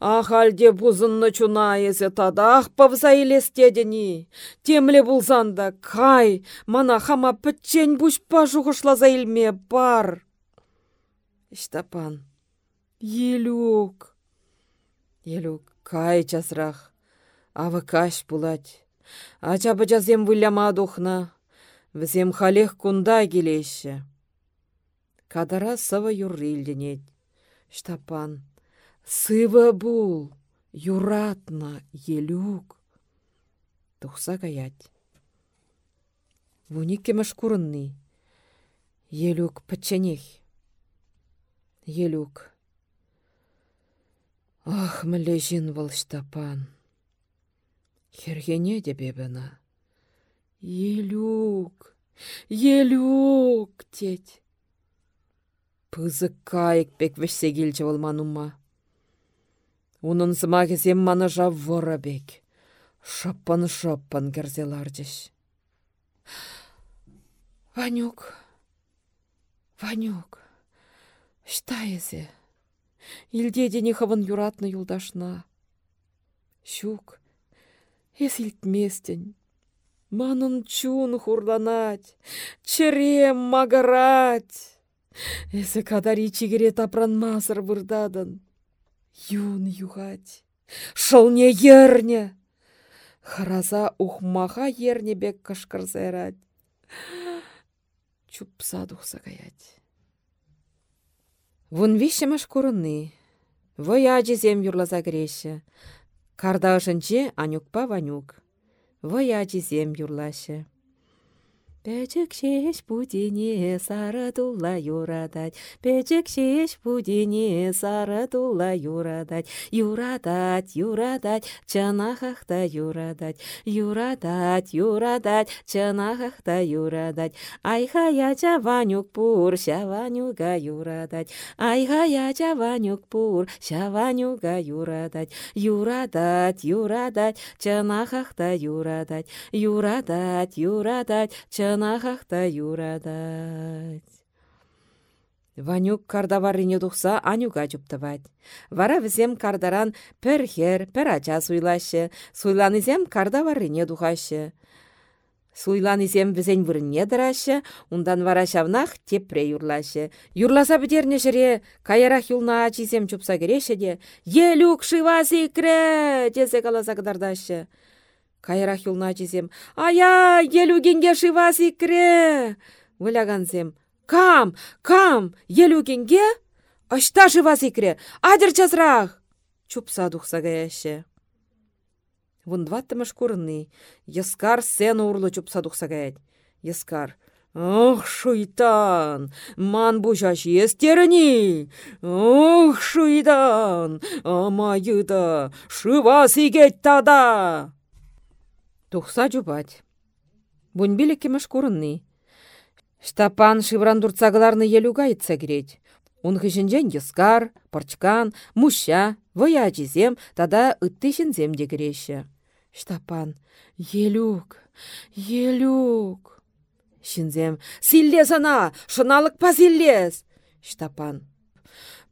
ах алде бузынны чунайезе тадах павза елестедені. Темле булзанда, кай, мана хама пітчен бушпа жуғышлаза илме бар. Иштапан, елюк. Елюк, кай часрах, авы каш булать. Ачабы жазем вылляма духна, візем халех кунда келеші. Кадара сава юррилденет. Штапан. Сыва бул, юратна, елюк. Тухса гаять. Вуник кемеш. Елюк пачченех. Елюк. Ах, міле жин вăл Штапан. Хергене де бебіна. Елюк, елюк, теть. Пызык кайык пек вешсе келчі манума. Унын сыма кезем маны жав вора бек. Шаппан-шаппан керзелардеш. Ванюк, Ванюк, штайызе. Илде дене юратны юлдашна. Щук, эс илтместен. Манын чун хурланать, черем магарать. Эсі кадари чигере тапранмасыр бұрдадын. Юн юғать, шылне ерне. Хараза ухмаха ерне бек кашкарзайрать. Чупса тухса каять. Вон вишемаш курынны. Вояжи зем юрласа греше. Кардашынче анюкпа ванюк. Вояжи зем юрлашы. Пәчік шеш пудине сары тула юрадать, Пәчік шеш пудине сары тула юрадать, Юрадать, юрадать, чанахахта юрадать, Юрадать, юрадать, чанахахта юрадать. Айхая ванюк пур, шаванюга юрадать, Айхая ванюк пур, шаванюга юрадать, Юрадать, юрадать, чанахахта юрадать, Юрадать, юрадать, чынахахта юрадать. Ванюк кардаваррине тухса анюга чуптывать. Вара візем кардаран пір хер, пір ача суйлашы, суйланызем кардаваррине тухашы. Суйланызем візен вырынне дырашы, ундан вара шавнах тепре юрлашы. Юрласа бідерне жіре, каярах юлна ачисем чупса кереші де, «Елюк шивас икре!» десе каласа кадардашы. Кайрах юлна чизем. Ая, елюгенге шивас икре! Вылягансем. Кам, кам, елюгенге? Ашта шивас икре, адыр часрах! Чупса тухса гаяще. Вундваттымыш курынны. Яскар сен урлы чупса тухса гаять. Яскар. Ох, шуйтан! Ман бужаш естеріні! Ох, шуйтан! Амайыда! Шывас игет тада! Тухса жубать. Бунбиле кемеш курынны. Штапан шивран дурцагларны елюга итсе керет. Ун хышынжен ескар, парчкан, муща, вая жезем, тада ытты зем де Штапан, елюк, елюк. Шинзем, силлес ана, шыналык па силлес. Штапан,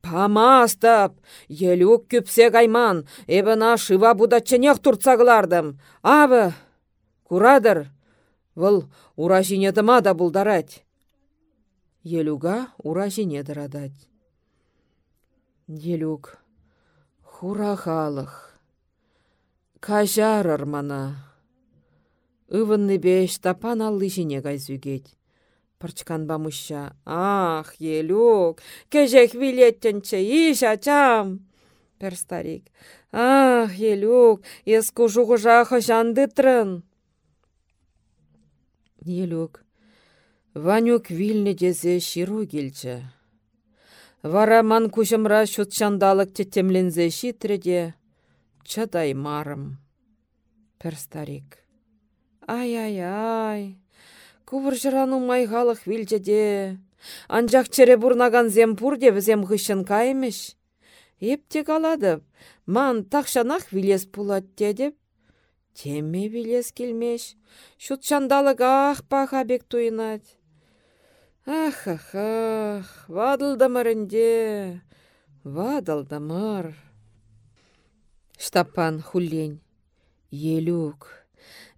Памастап, елюк күпсе кайман, эбіна шыва будатчынех турцаглардым. Абы, Курадыр, вăл ура жинетыма да булдарать. Елюга ура жинедырадать. Елюк, хура халық. Кажарыр мана. Ывынны беш тапан аллы жине гайзюгет. Пырчкан бамыща. Ах, елюк, кежех вилеттенче, иш ачам. Пер старик. Ах, елюк, еску жуғыжа хышандытрын. Елюк. Ванюк вилне дезе ширу келчі. Вара ман кушымра шутчандалық тетемлензе шитреде, чадай марым. Пір старик. Ай-ай-ай, кувыр жырану майғалық вилжеде. Анжақ чере бурнаган зем пурде візем ғышын каймеш. Епте каладып, ман тақшанақ вилес пулат дедіп, Теме вилес келмеш, шут чандалык ах паха бек туйнать. Ах, ах, ах, вадылдамырынде, вадылдамыр. Штапан хуллень, елюк,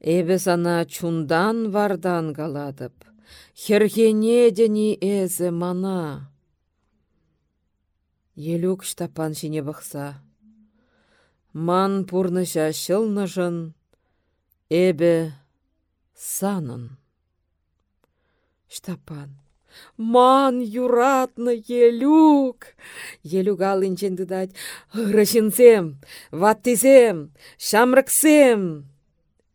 эбе сана чундан вардан галадып, хергене дени эзе мана. Елюк штапан шине бақса. Ман пурныша шылнышын, Эбе санын. Штапан. Ман юратны елюк. Елюк алынчен дудать. Ырышынсем, ваттисем, шамрыксем.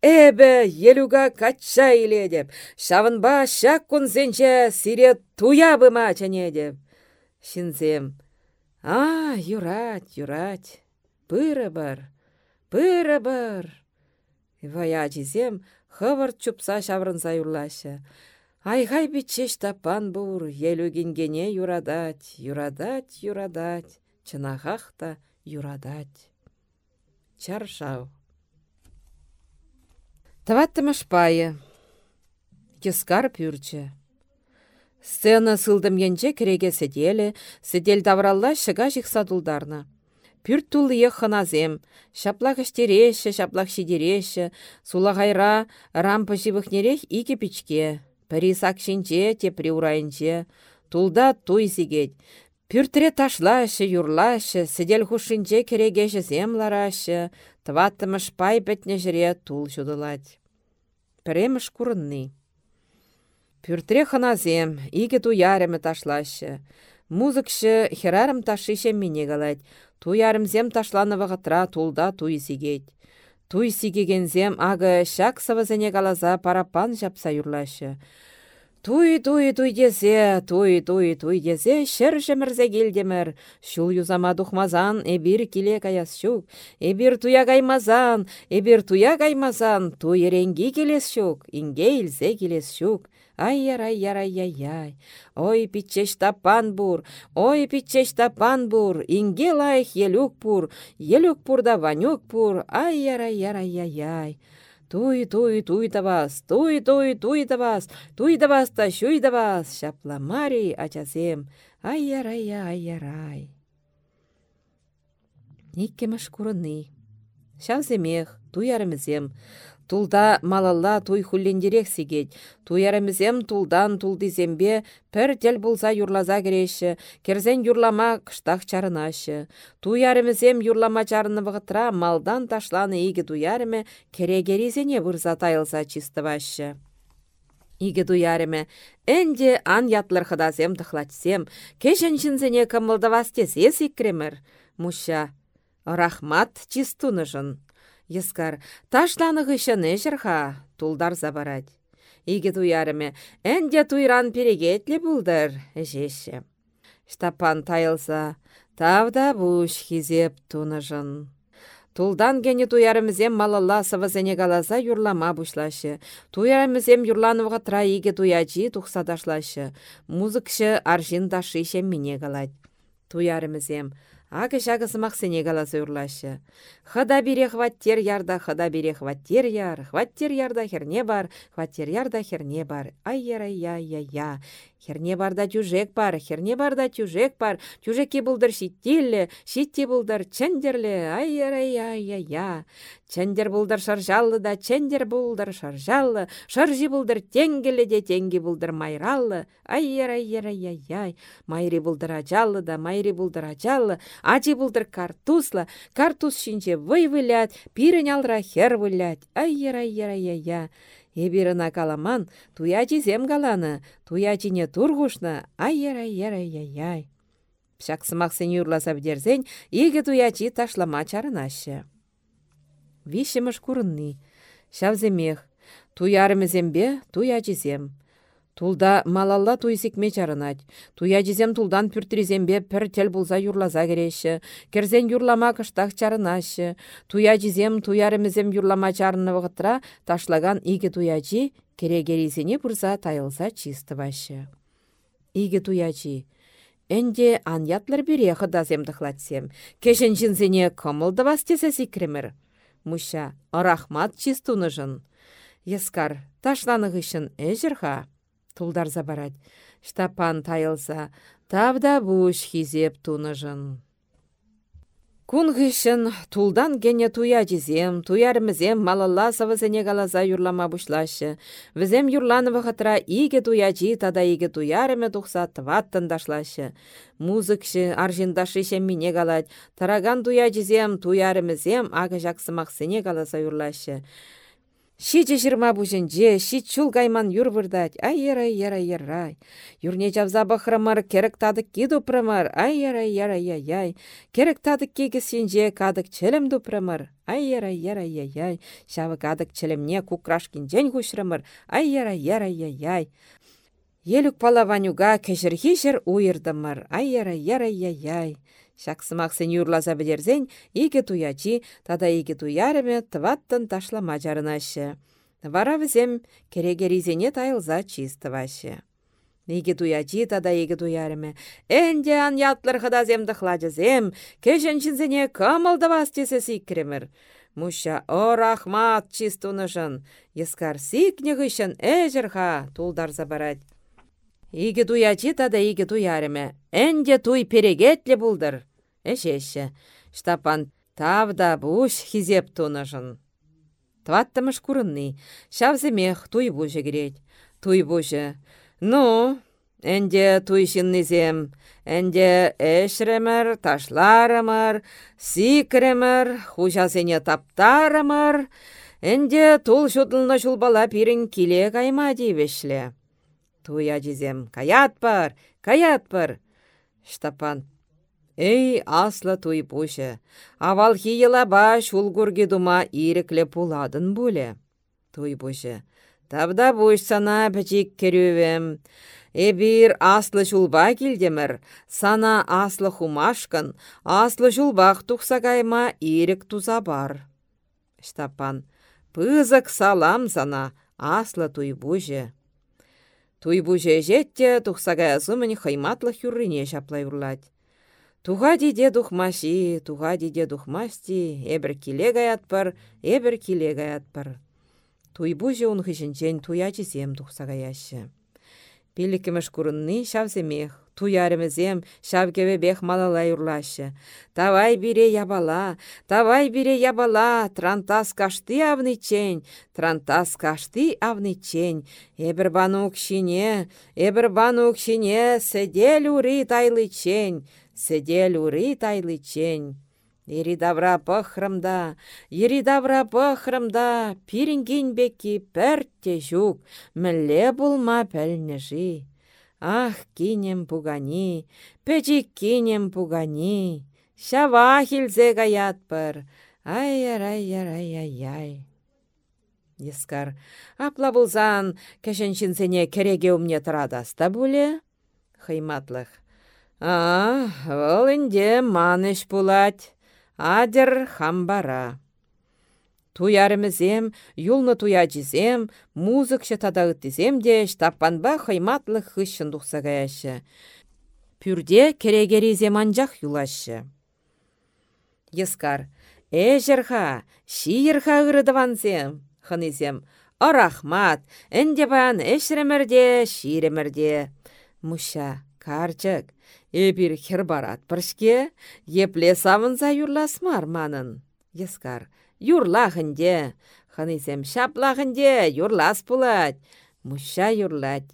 Эбе, елуга кача иле деп. Шавынба шак кунсенче сире туя быма чәне деп. А, юрать, юрать. Пыры бар, пыры бар. Вая жезем, хывыр чупса шаврынса юрлашы. Айхай бичеш тапан бур, елугенгене юрадать, юрадать, юрадать, чынахахта юрадать. Чаршау. Таваттымыш пайы. Кескар. Сцена сылдым енче кереге седелі, седел давралла шыга жықса дулдарна. Пүрт туллые хыназем, шаплах іштереші, шаплах шидереші, сулагайра рампы живыхнерех ике пичке. Пірі сакшинче, те приурайынче, тулда туй сигет. Пүртре ташлашы, юрлашы, сидел хушинче керегеші земларашы, тваттымыш пай бәтне жіре тул жудылать. Піреміш курынны. Пүртре хыназем, ике туярымы ташлашы. Музыкшы херарым галать, Туярымзем ташланы вағытра тулда туй. Туй сигегензем ағы шак савызене каласа парапан жапса юрлашы. Туй, туй, туй дезе, туй, туй, туй дезе, шыр жемірзе келдемір. Шул юзама духмазан, эбир киле каяс шук. Эбир туя каймазан, эбир туя каймазан, туй еренги келес шук, инге келес шук. Ай-яр, ай-яр, ай-яй-яй. Ой, пичеш тапан бур, ой, пичеш тапан бур, инге лайх елюк пур, елюк пурда ванюк пур, ай-яр, ай-яр, ай-яй-яй. Туй, туй, туй вас, туй, туй, туй вас, туй вас та шуй вас, шапла ачасем, ай-яр, ай-яй, ай-яр, ай. Никкемеш курыны. Шавземех, туярымызем, Тулда малалла туй хуллендерек сигет. Туярымызем тулдан тулдизембе пір тел булса юрлаза кереші, керзен юрлама кыштақ чарынашы. Туярымызем юрлама чарыны вғытра малдан ташланы игі туярымы керегерезене бұрза тайылса чистывашы. Иге туярыме, әнде ан ятлар хыдасем тұхлатсем, кешен жынзене кымылдавастесе сиккремір. Муша, рахмат чистунышын. Ескар, ташланы ғышыны жырға, тулдар забарад. Иге туярыме, әнде туйран перегетлі бұлдыр, жеші. Штапан тайылса, тавда бұш хизеп тунышын. Тулдан гені туярымызем малалла сывызене галаса юрлама бұшлашы. Туярымызем юрланывға тра иге туячи тұқсадашлашы. Музыкшы аржин дашише мине галать. Туярымызем, Ағы жағы сымақсыне қаласы ұрлашы. Хада бире хваттер ярда, хада бире хваттер яр, хваттер ярда херне бар, хваттер ярда херне бар. Ай яра я я я. Херне барда тюжек бар, херне барда тюжек бар, тюжеки бұлдыр шиттелі, шитти бұлдыр чендерлі, ай яра я я я. Чендер бұлдыр шаржаллы да, чендер бұлдыр шаржаллы, шаржи бұлдыр тенгелі де, тенги бұлдыр майраллы, ай яра яра я я. Майри бұлдыр ажаллы да, майри бұлдыр ажаллы, Ачи булдыр картусла, картус шинче вый вылят, пирен алра хер вылят. Ай-яр. Эбирына каламан, туячи зем галаны, туячине тургушна, ай-яр, ай-яр, ай-яй. Пшаксымақсын юрласа бдерзен, иге туячи ташлама чарынашы. Вишемыш курынны. Шавземех. Туярымызембе, туячизем. Тулда малалла туйсикме чарынать. Туя жизем тулдан пүртірезембе пір тел булза юрлаза кереші. Керзен юрлама кыштақ чарынашы. Туя жизем туярымызем юрлама чарыны вғытра ташлаган иге туячи керегерезене бұрза тайылса чисты башы. Иге туячи. Энде аньятлар бире хыдазем дыхлатсем. Кешен жинзене кымылды бастесе сикремір. Муша, рахмат чистунышын. Ескар, ташланы ғышын Тулдар забарать. Штапан тайылса, тавда буш хизеп туныжын. Кун тулдан гене туя жизем, туярымызем малалла савызене галаза юрлама бушлашы. Візем юрланывы хатра иге туячи, тада иге туярымы тухса тваттын дашлашы. Музыкшы аржиндашы мине галать, тараган туя жизем, туярымызем ағы жақсымақ сене галаза юрлашы. Шиче жырма бұжынже, шит чул гайман юр вырдать, ай ерай ерай ерай. Юрне жавза бахрамар, керек тадык ки дупрамар, ай ерай ерай яй. Керек тадык кегі сенже, кадык челем дупрамар, ай ерай ерай яй. Шавы кадык челемне кукрашкин жен хушрамар, ай ерай ерай яй. Елік палаванюга кешір-хешір уйырдымыр, ай ерай ерай яй. Шақсымақсын юрласа білерзен, иге туячи, тада иге туярыме тываттын ташлама жарынашы. Вара візем керегеризене тайылза чистывашы. Иге туячи, тада иге туярыме. Энде ан ятлар хадазем дыхладжызем, кешеншінзене камалдавас тесе сиккремір. Муща о рахмат чистунышын, ескар сикне гышын әжірға тулдар забарать. Иге туячи тада иге туярыме. Энде туй перегетле булдыр. Эшеші. Штапан тавда буш хизеп тунышын. Тваттымыш курынны. Шавземех туй буже керет. Туй буже. Ну, Энде туйшиннизем, энде эшремер, ташларымыр, сикремер, хужасене таптарымыр, энде тул шутылны шулбала пирін киле кайма дейбешле. Туя жизем, каят бар, каят бар. Штапан, эй, асла туй пушы. Авал хиела ба шулгурги дума ирекле пуладын буле. Туй пушы. Тавда буш сана керювем. Эбир аслы жулба келдемір, сана аслы хумашкан, аслы жулбақ тұқса кайма ирек туза бар. Штапан, пызык салам сана, аслы туйбужы. Туйбуже жетте тухсагая сумын хайматлы хюррине шаплай урлать. Туға диде духмаши, туға диде духмасти, эбір киле гаятпар, эбір киле гаятпар. Туйбуже он туя жесем тухсагаяшы. Пилікіміш күрінні шавземех, туярымызем шавгеве бех малалай урлашы. Тавай бире ябала, тавай бире ябала, трантас кашты авнычен, трантас кашты авнычен. Эбір банук шине, эбір банук шине, седел ури тайлычен, седел ури тайлычен. Еридавра пăхрымда, еридавра пăхрымда, пирингин беки пәртте жук, мілле булма пәлнежи. Ах, кинем пугани, пәчик кинем пугани, шава хилзе гаятпыр, ай-яр-ай-яр-ай-яй-яй. Ескар, апла булзан, кәшеншінсене кереге умне тұрадаста бұле? Хайматлық. А, ол инде маныш булать адер хамбара. Туярымызем, юлны туя жизем, музыкшы тада ыттизем де, штаппанба хайматлы хышын тухсагаяшы. Пюрде керегеризем анжақ юлашы. Ескар, эжерха, шиерха ырыдыванзем, хынызем, Арахмат, әнде баян әшіремірде, ширемірде. Муша, карчык, Эпир хер барат піршке, епле савынса юрласмар манын. Ескар, юрлахынде, хынысем шаплахынде, юрлас пулать. Муща юрлать.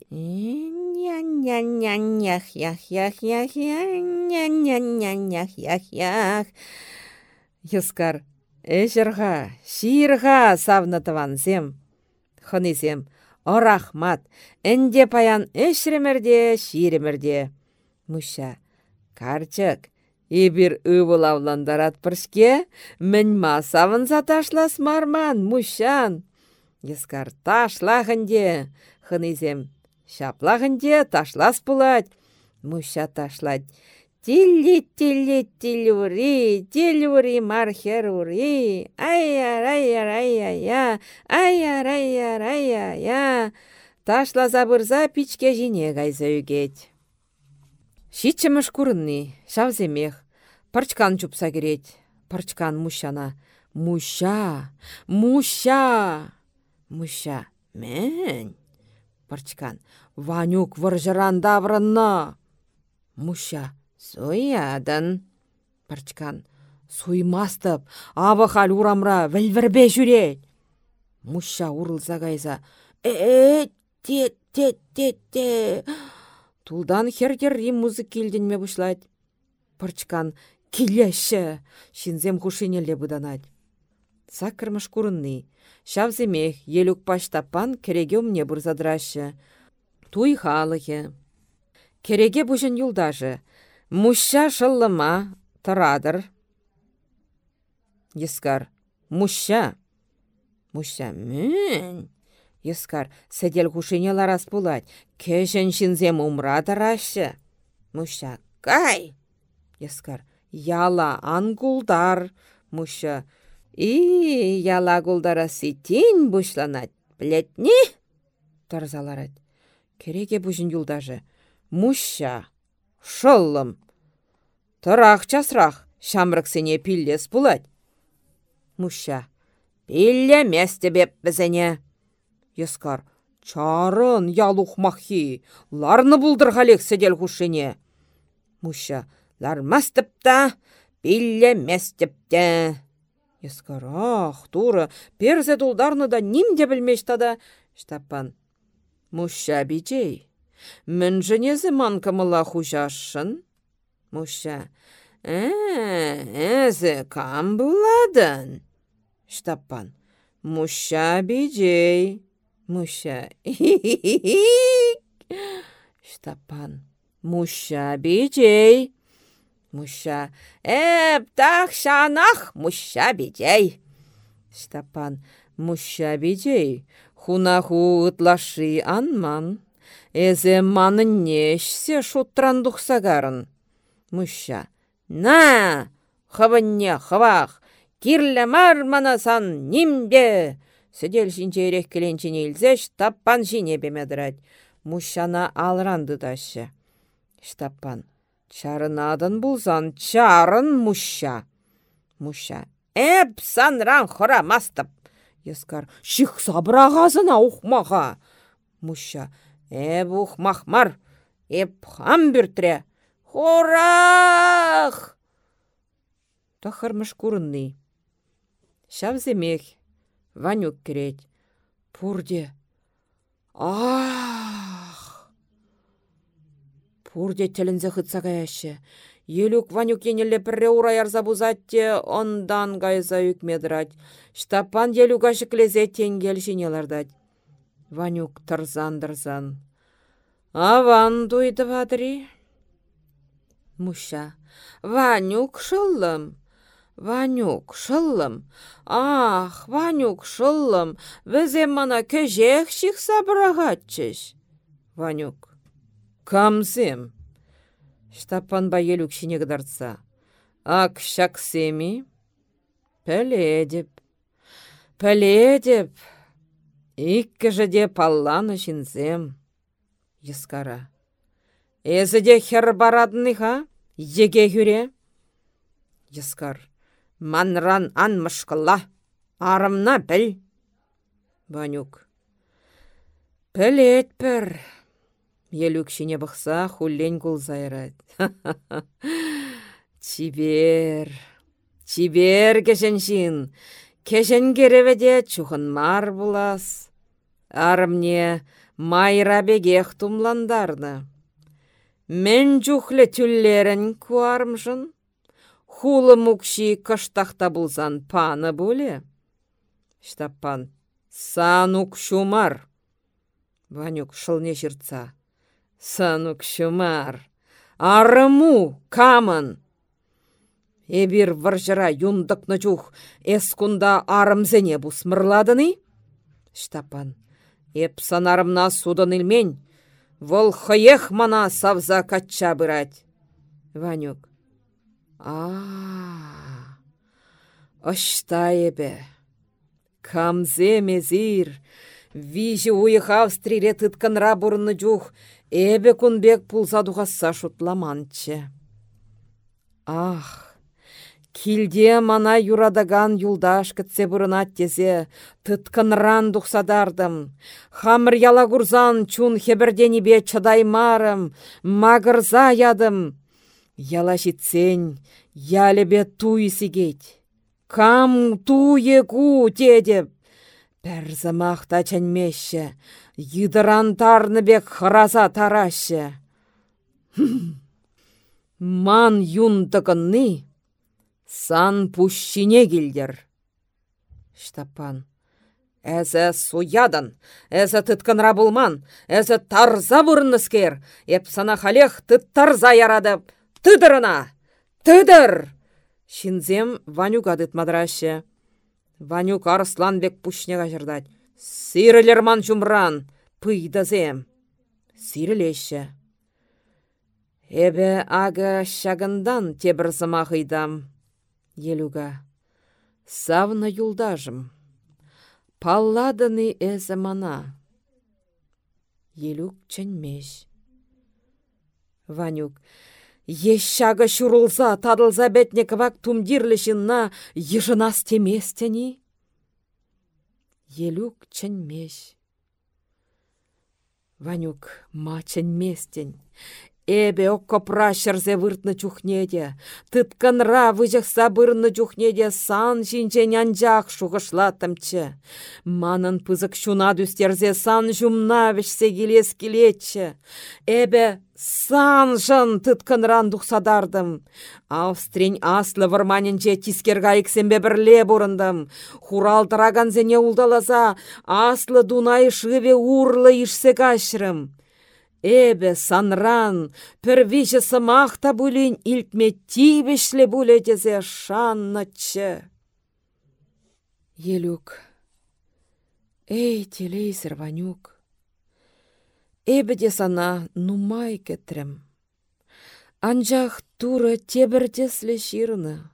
Ескар, эшерға, ширға савнатывансем. Хынысем, орахмат, әнде паян эшремерде, ширемерде. Муша. Карчык, Ибір ывыл авландарат піршке, мін масавын заташлас марман, мушан. Ескар ташлағынде, хынызем, шаплағынде ташлас пулать. Муша ташлать. Тиллюри, тиллюри, мархер ури, айяр, айяр, айя, айяр, айяр, айя, Ташла забырза пичке жине үгет. Парчкан чупса керет. Парчкан мущана. Муща, муща. Муща. Мен. Парчкан. Ванюк варжыранда врынна. Муща. Соядан. Парчкан. Суймастып, хал урамра вәлвірбе жүрет. Муща урылса кайса. Э, те, те, те, те. Тулдан хердерри музык келденме бұшлайды. Пырчкан келеші, шинзем хушинелле бұданады. Саккырмыш курынны. Шавземех, елюк паштапан кереге умне бұрзадырашы. Туй халығы. Кереге бұжын юлдажы. Муща шыллыма тұрадыр. Ескар. Муща. Муща. Мін. Ескар. Сәдел хушыне ларас булать. Кешен шинзем умра тарашы. Муща. Кай. Ескар. Яла ангулдар. Муща. И яла гулдара ситин бушланать. Плетни? Тарзаларать. Кереге бұжын юлдажы. Муща. Шыллым. Тұрақ часрақ. Шамрықсене пиллес булать. Муща. Пиллемес беп бізіне. Ескар. Чарын ялух махи. Ларны бұлдыр ғалек седел хушыне. Муща. Лармас тіпта. Пиллемес тіпті. Ескар. Ах, туры. Перзе дулдарны да нимде білмеш тада. Штаппан. Муща бичей. Мін жынезі манкамыла хужашын. Муща. Ә, әзі кам буладын? Штаппан. Муща биджей. Муща. Штаппан. Муща биджей. Муща. Эп, так шанах, муща биджей. Штапан. Муща биджей. Хунаху ытлаши анман. Эзе манын нешсе шутран духсагарын. Муща. На! Хаванне хавах! Кирлі мар манасан нимбе! Сідел жинчерек келенчен елзе штаппан жине бемедірать. Мущана алранды дашы. Штаппан. Чарынадын булзан, чарын муща. Муща. Эп санран хора мастып. Ескар. Ших сабырағазына ухмаға. Муща. Эп ухмахмар. Эп хам бүртіре. Хорах! Тахармыш курынны. Шавземех. Ванюк керет. Пурде. Ах! Пурде тілінзі хытса каяшы. Елюк Ванюк енелі пірре ура ярза бузатте, ондан гайза үкмедрать. Штапан елюк ашыклезе тенгел жинелардать. Ванюк тұрзан-дырзан. Аван дуйды вадри. Муща. Ванюк шыллым. Ванюк шыллым. Ах, Ванюк шыллым. Візем мана көжек шықса бірағатчыш. Ванюк. Камзем. Штапан шине гыдарца. Ак шаксеми. Пәледіп. Пәледіп. Иккі жыде палланы шинзем. Ескара. Эзіде хер? Еге хүре? Ескар. Манран ан мышқылла. Арымна біл. Ванюк. Пілет шине бұқса хуллен кул зайрат. Чибер. Чибер кешеншин. Кешен кереведе чухын мар булас. Арымне майра бегех тумландарны. Мен жүхлі түллерін куармжын. Хулы мукши кыштақта бұлзан паны бөлі. Штаппан. Санук шумар. Ванюк шылне жыртса. Санук шумар. Арыму камын. Эбір варжыра юндықны жүх эскунда арымзене бұсмырладыны? Штапан. Эп санарымна судын илмен. Вол хăех мана савза качча бырать. Ванюк. А. Ышта эбе. Камзе мезир. Вижі уйых Австрире тытканра бұрыны жух, эбе кунбек пулсадуғаса шутламанчы. Ах, Килде мана юрадаган юлдаш кітсе бұрынат тезе, тұткынран дұқсадардым. Хамыр яла курзан чун хебірденібе чыдаймарым, мағырза ядым. Яла житсен, ялебе туй сигет. Кам туе ку тедеп. Пәр замақта чәнмеші, йыдыран тарныбек хыраза тарашы. Ман юн сан пущине келдер. Штапан. Әзі суядан, әзі тытканра булман, әзі тарза бұрыныскер, еп сана халех тыт тарза ярады. Тыдырына! Тыдыр! Шинзем Ванюга дытмадраще. Ванюк арсланбек пушнеға жырдать. Сирелерман жумран, пыйдазем. Сирелеші. Эбе ага шагындан тебір замағыйдам. Елуга. Савна юлдажым. Палладыны эзі мана. Елук чэнмеш. Ванюк. Ещага шурулса, тадылса бәтне кывак тумдирлішінна ежынас теместені. Елук чэнмеш. Ванюк ма чэнместен. Эбе окко пращырзе выртны чухнеде. Тытканра выжықса бырны чухнеде сан жинчен шуғышлатымчы. Манын пызык шуна дүстерзе сан жумна вешсе келес келетчі. Эбе сан жын тытканран дұқсадардым. Австрин аслы варманинче тискерга иксембе бірле бұрындым. Зене улдаласа, аслы дунай шыве урлы ишсе кашрым. Эбе санран, пірвіші сымақта бұлін илтме тибішлі шаннычы. Елюк. Эй, телейсір ванюк. Эбі де сана нумай кетрім. Анжақ туры тебіртеслі ширыны.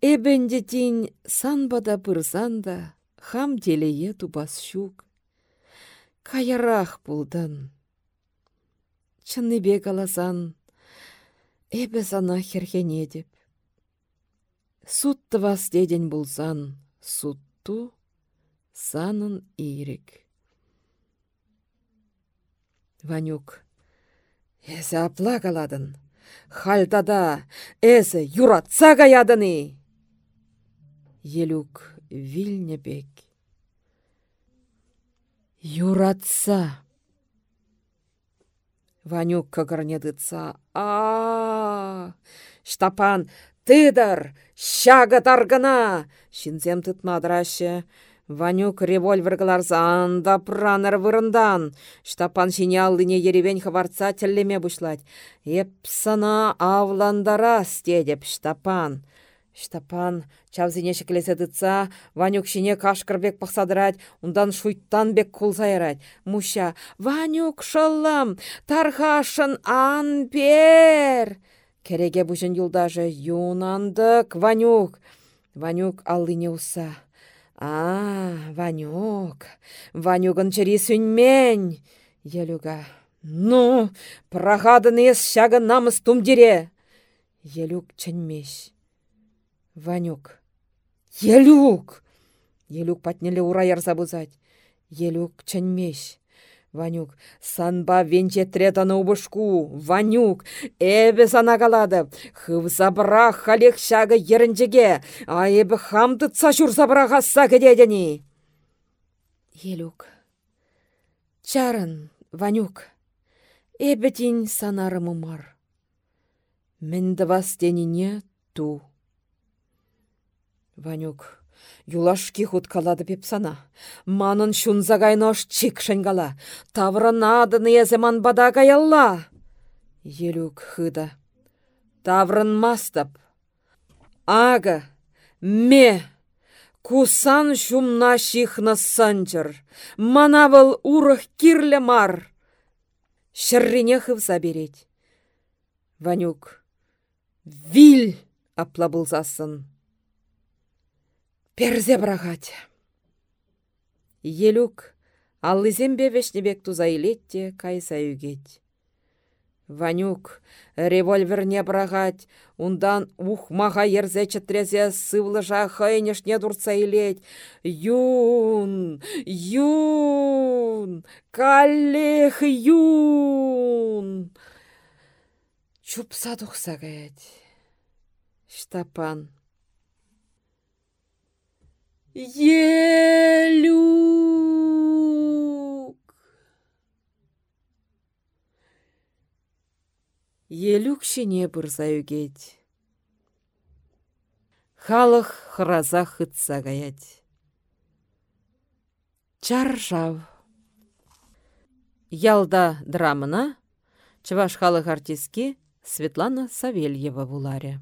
Эбенде тин санбада пырзанда, хам телее тубас щук. Каярах бұлдан чынныбе каласан, эбе сана херхене деп. Сутты вас деден булсан, сутту санын ирек. Ванюк, эсі апла каладын, хальтада, эсі юратса ядыны. Елук вильнебек. Юратса. Ванюк кăкăрнедытса. А, Штапан, тыдыр, щага таргына! Шинзем тытмадыраще. Ванюк револьвер анда праныр вырындан. Штапан шиняллыне еревень хаварца теллеме бушлать. Епсана авландара стедеп Штапан. Штапан чавзине шеклесе дытса, Ванюк шине кашкырбек пақсадырать, ундан шуйттан бек кулзайрать. Муща, Ванюк шыллам, тархашын анпер! Кереге бұжын юлдажы, юнандык, Ванюк. Ванюк аллыне уса. А, Ванюк, Ванюкын чери сүнмен. Елюга, ну, прахадын ес шагы намыс тумдере. Елюк чынмеш. Ванюк. Елюк! Елюк патнеле ура ярса бұзать. Елюк чынмеш. Ванюк, санба венче третаны убышку. Ванюк, эбе сана калады. Хыв забра халех шагы ерінжеге. А эбі хамдытса жүр забра хасса кедедені. Елюк. Чарын, Ванюк. Эбі тин санарымы мар. Мінді вас не ту. Ванюк, юлашки хуткалады пеп сана. Манын шунза гайнош чикшен гала. Таврын еземан бада гаялла. Елюк хыда. Таврын мастап. Ага, ме, кусан шумна шихна санчыр. Манавыл урых кирле мар. Шыррине хывса берет. Ванюк, виль аплабылзасын. Перзе брагать. Елюк, аллызем бевешнебек туза илетте кайса үгет. Ванюк, револьверне брагать, ундан ухмаға ерзе чытрезе сывлыжа хайнешне дурца илет. Юн, юн, каллех юн. Чупса тухса Штапан. Елюк! Елюк шине бұрза үгет. Халық хыраза хытса гаять. Чаржав. Ялда драмына Чываш халық артистки Светлана Савельева вуларе.